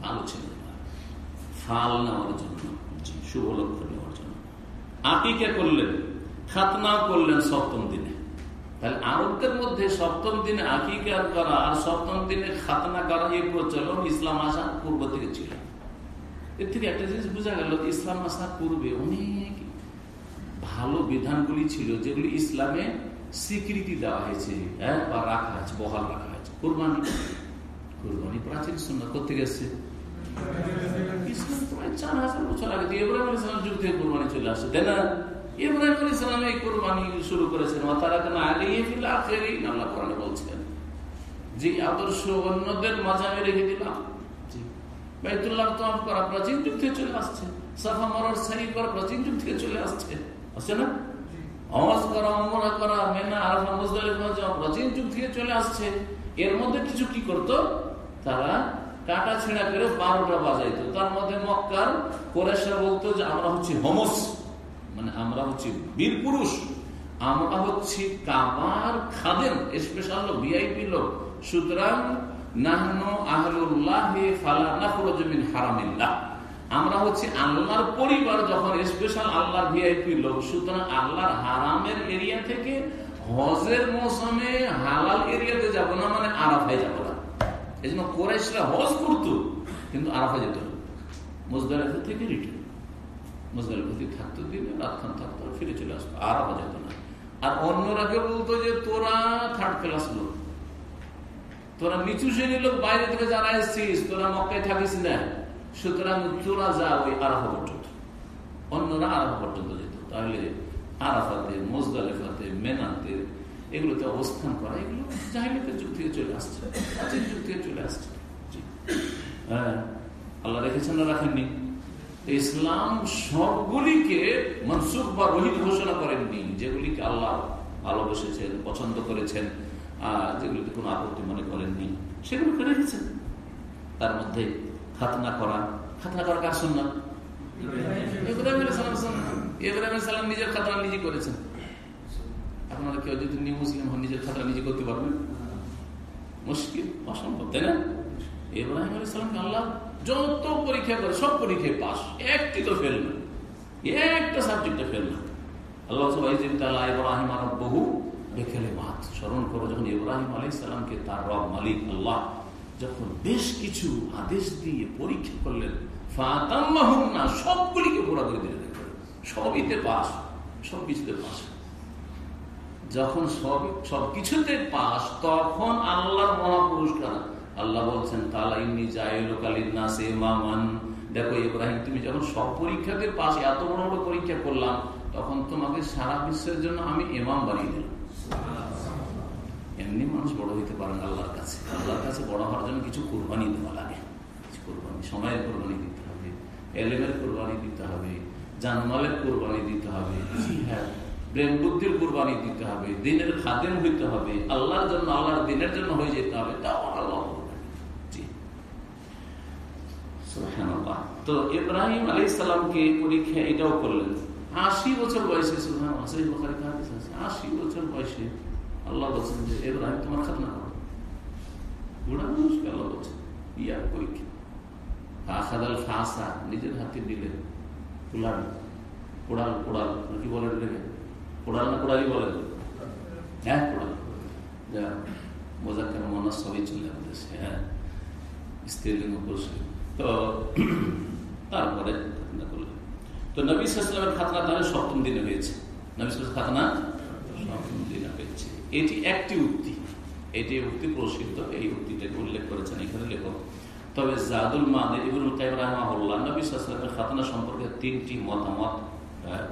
ভালো ছেলে ফাল নেওয়ার জন্য শুভ লক্ষ্য নেওয়ার জন্য। আকিকে করলেন, খাতনাও করলেন সপ্তম দিনে। তাহলে আরবদের মধ্যে সপ্তম দিনে আকিকা করা, আর সপ্তম দিনে খাতনা করা, এই প্রচলন ইসলাম আসা পূর্ব থেকে ছিল। এর থেকে একটা জিনিস বোঝা গেল, ইসলাম আসার পূর্বে অনেক ভালো বিধানগুলি ছিল, যেগুলি ইসলামে স্বীকৃতি দেওয়া হয়েছে হ্যাঁ বা রাখা হয়েছে, বহাল রাখা হয়েছে। কোরবানি কোরবানি প্রাচীন সুন্দর করতে গেছে ইসলাম প্রায় চার হাজার বছর আগে। দিয়ে ইব্রাহিম ইসলাম যুগ থেকে কোরবানি চলে আসছে তাই না? ইব্রাহিম ইসলাম এই কোরবানি শুরু করেছেন। তারা কেন আগে আল্লাহ কোরআনে বলছেন যে আদর্শ অন্যদের মাঝে আমি রেখে দিলাম বাইতুল্লাহ তফ করা প্রাচীন যুগ থেকে চলে আসছে সাফা মরার করা প্রাচীন যুগ থেকে চলে আসছে আসছে না? হজ করা অমরা করা মেনা আরফা মুজদালিফা যাওয়া প্রাচীন যুগ থেকে চলে আসছে। এর মধ্যে কিছু কি করত? তারা কাটা ছেঁড়া করে বারোটা বাজাইতো। তার মধ্যে মক্কার কোরেশরা বলতো যে, আমরা হচ্ছি হোমস মানে আমরা হচ্ছি বীর পুরুষ, আমরা হচ্ছি কাবার খাদেন স্পেশাল লোক, ভিআইপি লোক। সুতরাং আমরা হচ্ছে আল্লাহর পরিবার যখন স্পেশাল আল্লাহর ভিআইপি লোক, সুতরাং আল্লাহর হারামের এরিয়া থেকে হজের মৌসুমে হালাল এরিয়াতে যাব না মানে আরাফায় যাব না। এই জন্য কোরাইশরা হজ করতো, কিন্তু আরাফা যেত মোজদালেফা থেকে রিটার্ন মোজদালেফা থাকতো দিনে, রাতখান থাকতো ফিরে চলে আসতো। আরাফা যেত না। আর অন্যরা কেউ বলতো যে, তোরা থার্ড ক্লাস লোক। তোরা নিচু শ্রেণির লোক, বাইরে থেকে যারা এসছিস, তোরা মক্কায় থাকিস না। সুতরাং তোরা যা ওই আরাফা পর্যন্ত। অন্যরা আরাফা পর্যন্ত যেত। তাহলে আরাফাতে মোজদালেফাতে মেনাতে এগুলোতে অবস্থান করা, এগুলো জাহিলিতের যুগ থেকে চলে আসছে। প্রাচীন যুগ থেকে চলে আসছে। হ্যাঁ আল্লাহ রেখেছেন না রাখেননি? ইসলাম সবগুলিকে মনসুখ বা রহিত ঘোষণা করেননি, যেগুলিকে আল্লাহ ভালোবেসেছেন, পছন্দ করেছেন যেগুলোতে কোনো আপত্তি মনে করেননি। সেগুলোকে রেখেছেন। তার মধ্যে খাতনা করা খাতনা করা কার সন্ন্যাত ইব্রাহিম সালাম। নিজের খাতনা নিজে করেছেন। আপনারা কেউ যদি নিউ মুসলিম হন নিজের খাতনা নিজে করতে পারবেন মুশকিল, অসম্ভব, তাই না? ইব্রাহিম আলী সালামকে আল্লাহ যত পরীক্ষা করে, সব পরীক্ষায় পাস একটি তো ফেল না। একটা সাবজেক্টে ফেল না। আল্লাহ ইব্রাহিম আরব বহু বেখেলে মাত স্মরণ করো, যখন ইব্রাহিম আলী সালামকে তার রব, মালিক, আল্লাহ যখন বেশ কিছু আদেশ দিয়ে পরীক্ষা করলেন না সবগুলিকে পুরা করে দিলেন সবইতে পাস সব কিছুতে পাস যখন সব সবকিছুতে পাস, তখন আল্লাহর মহাপুরস্কার। আল্লাহ বলছেন, তালা ইন্নি জায়কালিনা সে মামান। দেখো, ইব্রাহিম, তুমি যখন সব পরীক্ষাতে পাস, এত বড় বড় পরীক্ষা করলাম, তখন তোমাকে সারা বিশ্বের জন্য আমি এমাম বানিয়ে দিলাম। এমনি মানুষ বড় হইতে পারেন আল্লাহর কাছে। আল্লাহর কাছে বড় হওয়ার জন্য কিছু কোরবানি দেওয়া লাগে। কিছু কোরবানি, সময়ের কোরবানি দিতে হবে, এলেমের কোরবানি দিতে হবে, জানমালের কোরবানি দিতে হবে। হ্যাঁ প্রেম বুদ্ধির কোরবানি দিতে হবে, দিনের খাদেম হইতে হবে, আল্লাহর জন্য, আল্লাহর দিনের জন্য হয়ে যেতে হবে তাও আল্লাহ তো ইব্রাহিম আলী ইসলামকে পরীক্ষা এটাও করলেন, আশি বছর বয়সে আশি বছর বয়সে আল্লাহ বলছেন যে, ইব্রাহিম, তোমার খাতনা করো। বুড়া মানুষকে আল্লাহ বলছেন ইয়ার পরীক্ষা ফাঁসাদাল ফাঁসা নিজের হাতে দিলেন কোড়াল কোড়াল কি বলেন এটাকে হ্যাঁ হ্যাঁ তো, তারপরে করলেন তো খাতনা সপ্তম দিনে হয়েছে। খাতনা সপ্তম দিনে হয়েছে। এটি একটি উক্তি। এটি উক্তি প্রসিদ্ধ। এই উক্তিটাকে উল্লেখ করেছেন এখানে লেখক। তবে জাদুল মাদের ইবুল কাইম খাতনা সম্পর্কে তিনটি মতামত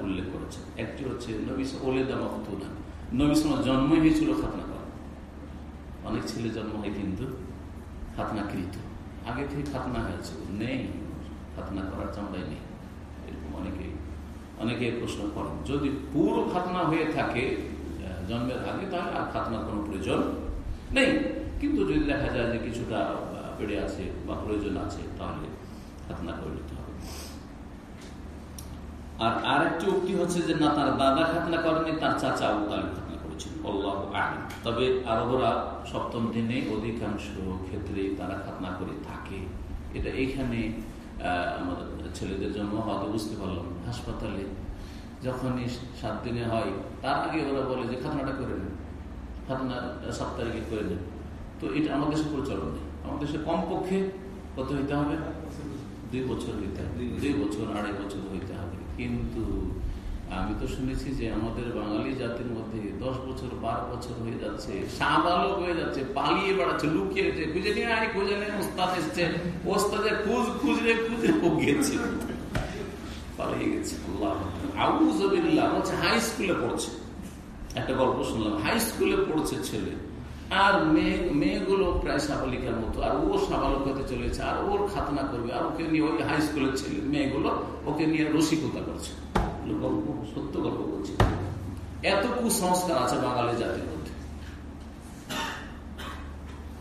উল্লেখ করেছেন। একটি হচ্ছে নবী ওলেদা মহতুনা নবী জন্মই হয়েছিল খাতনা করা। অনেক ছেলে জন্ম হয় কিন্তু খাতনাকৃত। আগে থেকে খাতনা হয়েছে। নেই। খাতনা করার চামড়াই নেই। এরকম অনেকে অনেকে প্রশ্ন করেন। যদি পুরো খাতনা হয়ে থাকে জন্মের আগে, তাহলে আর খাতনার কোনো প্রয়োজন নেই। কিন্তু যদি দেখা যায় যে কিছুটা পেড়ে আছে বা প্রয়োজন আছে, তাহলে খাতনা করে আর আরেকটি উক্তি হচ্ছে যে না তার দাদা খাতনা করেনি তার চাচা আবু তালিব খাতনা করেছেন। আল্লাহ তবে আরবরা সপ্তম দিনে অধিকাংশ ক্ষেত্রে তারা খাতনা করে থাকে। এটা এইখানে আমাদের ছেলেদের জন্য হয়তো বুঝতে পারলাম। হাসপাতালে যখনই সাত দিনে হয় তার আগে ওরা বলে যে খাতনাটা করে নেন। খাতনা সাত তারিখে করে নেন। তো এটা আমাদের দেশে প্রচলন নেই। আমাদের দেশে কমপক্ষে কত হইতে হবে? দুই বছর হইতে হবে। দুই বছর আড়াই বছর হইতে কিন্তু আমি তো শুনেছি যে আমাদের বাঙালি জাতির মধ্যে দশ বছর, বারো বছর হয়ে যাচ্ছে সাবালক হয়ে যাচ্ছে, পালিয়ে বেড়াচ্ছে, লুকিয়ে খুঁজে নিয়ে আয়, খুঁজে নিয়ে ওস্তাদ এসছে। ওস্তাদে খুঁজ খুঁজলে খুঁজে গিয়েছে পালিয়ে গেছে হাই স্কুলে পড়ছে। একটা গল্প শুনলাম হাই স্কুলে পড়ছে ছেলে। আর মেয়ে মেয়েগুলো প্রায় সাবালিকার মতো। আর ও সাবালক হতে চলেছে আর ওর খাতনা করবে, আর ওকে নিয়ে ওই হাই স্কুলের ছেলে, মেয়েগুলো ওকে নিয়ে রসিকতা করছে। গল্প সত্য গল্প বলছি। এত কুসংস্কার আছে বাঙালি জাতির মধ্যে।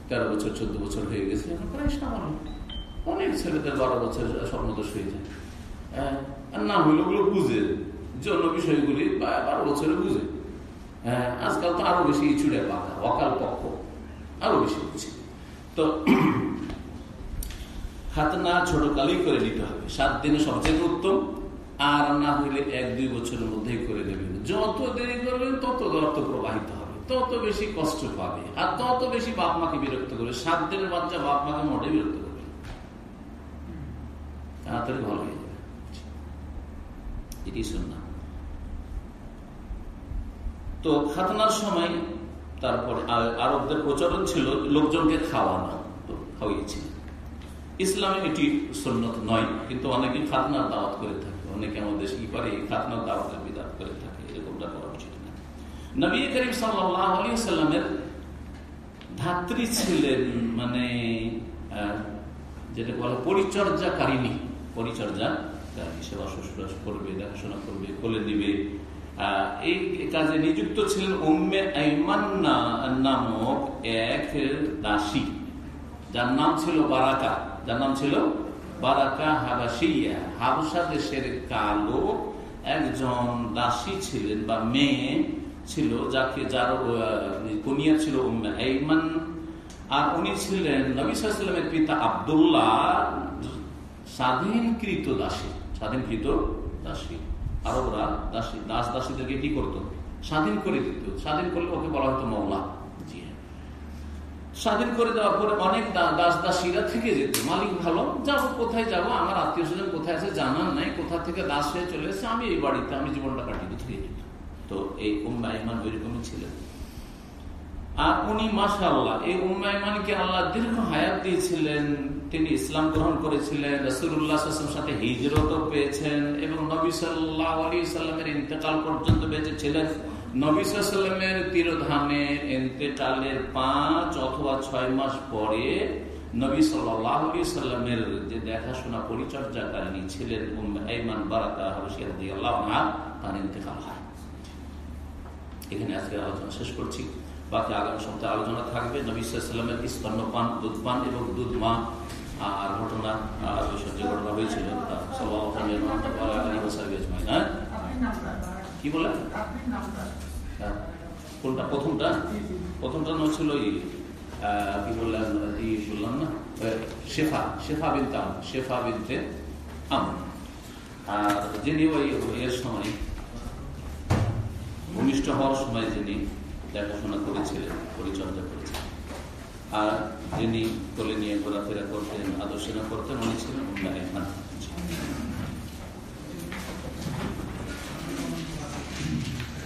তেরো বছর, চোদ্দ বছর হয়ে গেছে প্রায় সামান্য। অনেক ছেলেদের বারো বছর স্বপ্নদোষ হয়ে যায়। হ্যাঁ আর না হইলে ওগুলো বুঝে। জন্য বিষয়গুলি বারো বছরে বুঝে। হ্যাঁ আজকাল তো আরও বেশি ইচুড়ে পাকা অকাল পক্ষ, আরও বেশি বুঝে তো <clears throat> খাতনা ছোট কালেই করে নিতে হবে। সাত দিনে সবচেয়ে উত্তম, আর না হইলে এক, দুই বছরের মধ্যেই করে নেবেন। যত দেরি করবেন, তত রক্ত প্রবাহিত হবে। তত বেশি কষ্ট পাবে। আর তত বেশি বাপ মাকে বিরক্ত করবে। সাত দিনের বাচ্চা বাপ মাকে মোটে বিরক্ত করবে তাড়াতাড়ি ভালো হয়ে যাবে। এটি শুননা তো খাতনার সময় তারপরে আরবদের প্রচলন ছিল লোকজনকে খাওয়ানো, তো খাওয়িয়েছিল ইসলামে এটি সন্ন্যত নয়, কিন্তু অনেকে খাতনার দাওয়াত করে থাকে। অনেকে আমাদের কি করে? খাতনার দাওয়াতের বিদাত করে থাকে, এরকমটা করা উচিত না। নবী করিম সাল্লামের ধাত্রী ছিলেন মানে যেটা বলা পরিচর্যাকারিনী পরিচর্যা সেবা শুশ্রূষ করবে, দেখাশোনা করবে, কোলে দিবে এই কাজে নিযুক্ত ছিলেন উম্মে আইমান নামক এক দাসী, যার নাম ছিল বারাকা। যার নাম ছিল বারাকা হাবাসিয়া হাবসা দেশের কালো একজন দাসী ছিলেন বা মেয়ে ছিল, যাকে, যার কুনিয়া ছিল এইমান আর উনি ছিলেন নবিসামের পিতা আবদুল্লাহ, স্বাধীনকৃত দাসী স্বাধীনকৃত দাসী। আরবরা দাসী দাস দাসীদেরকে কি করতো? স্বাধীন করে দিত। স্বাধীন করলে ওকে বলা হতো মৌলা স্বাধীন করে দেওয়ার পরে অনেক দাস দাসীরা থেকে যেত। মালিক ভালো, যাব, কোথায় যাব? আমার আত্মীয় স্বজন কোথায় আছে জানার নাই। কোথা থেকে দাস হয়ে চলে এসে আমি এই বাড়িতে, আমি জীবনটা কাটিয়ে থেকে যেত তো এই উম্মাইমান ওইরকমই ছিলেন আর উনি মাসাল্লাহ এই উম্মাইমানকে আল্লাহ দীর্ঘ হায়াত দিয়েছিলেন, তিনি ইসলাম গ্রহণ করেছিলেন রসুল্লাহ সাথে হিজরত পেয়েছেন, এবং নবী সাল্লাহ আলী সাল্লামের ইন্তেকাল পর্যন্ত বেঁচেছিলেন নবিসামের তিরোধানে এন্তেকালের পাঁচ অথবা ছয় মাস পরে নবী সাল্লামের যে দেখাশোনা পরিচর্যাকারিনী ছিলেন এইমান বারাকা তার ইন্তেকাল হয়। এখানে আজকে আলোচনা শেষ করছি। বাকি আগামী সপ্তাহে আলোচনা থাকবে। নবী সাল্লামের স্তন্যপান দুধ পান এবং দুধ মা আর ঘটনা যে ঘটনা হয়েছিল। হ্যাঁ? কি বলে? কোনটা? প্রথমটা? প্রথমটা নাম ছিল কি বললাম ই বললাম না শেফা শেফা বিনতে আম শেফা বিনতে আম আর যিনি ওই এর সময় ভূমিষ্ঠ হওয়ার সময় যিনি দেখাশোনা করেছিলেন, পরিচর্যা করেছিলেন। আর যিনি কোলে নিয়ে ঘোরাফেরা করতেন আদর্শনা করতেন, উনি ছিলেন উন্নয়ন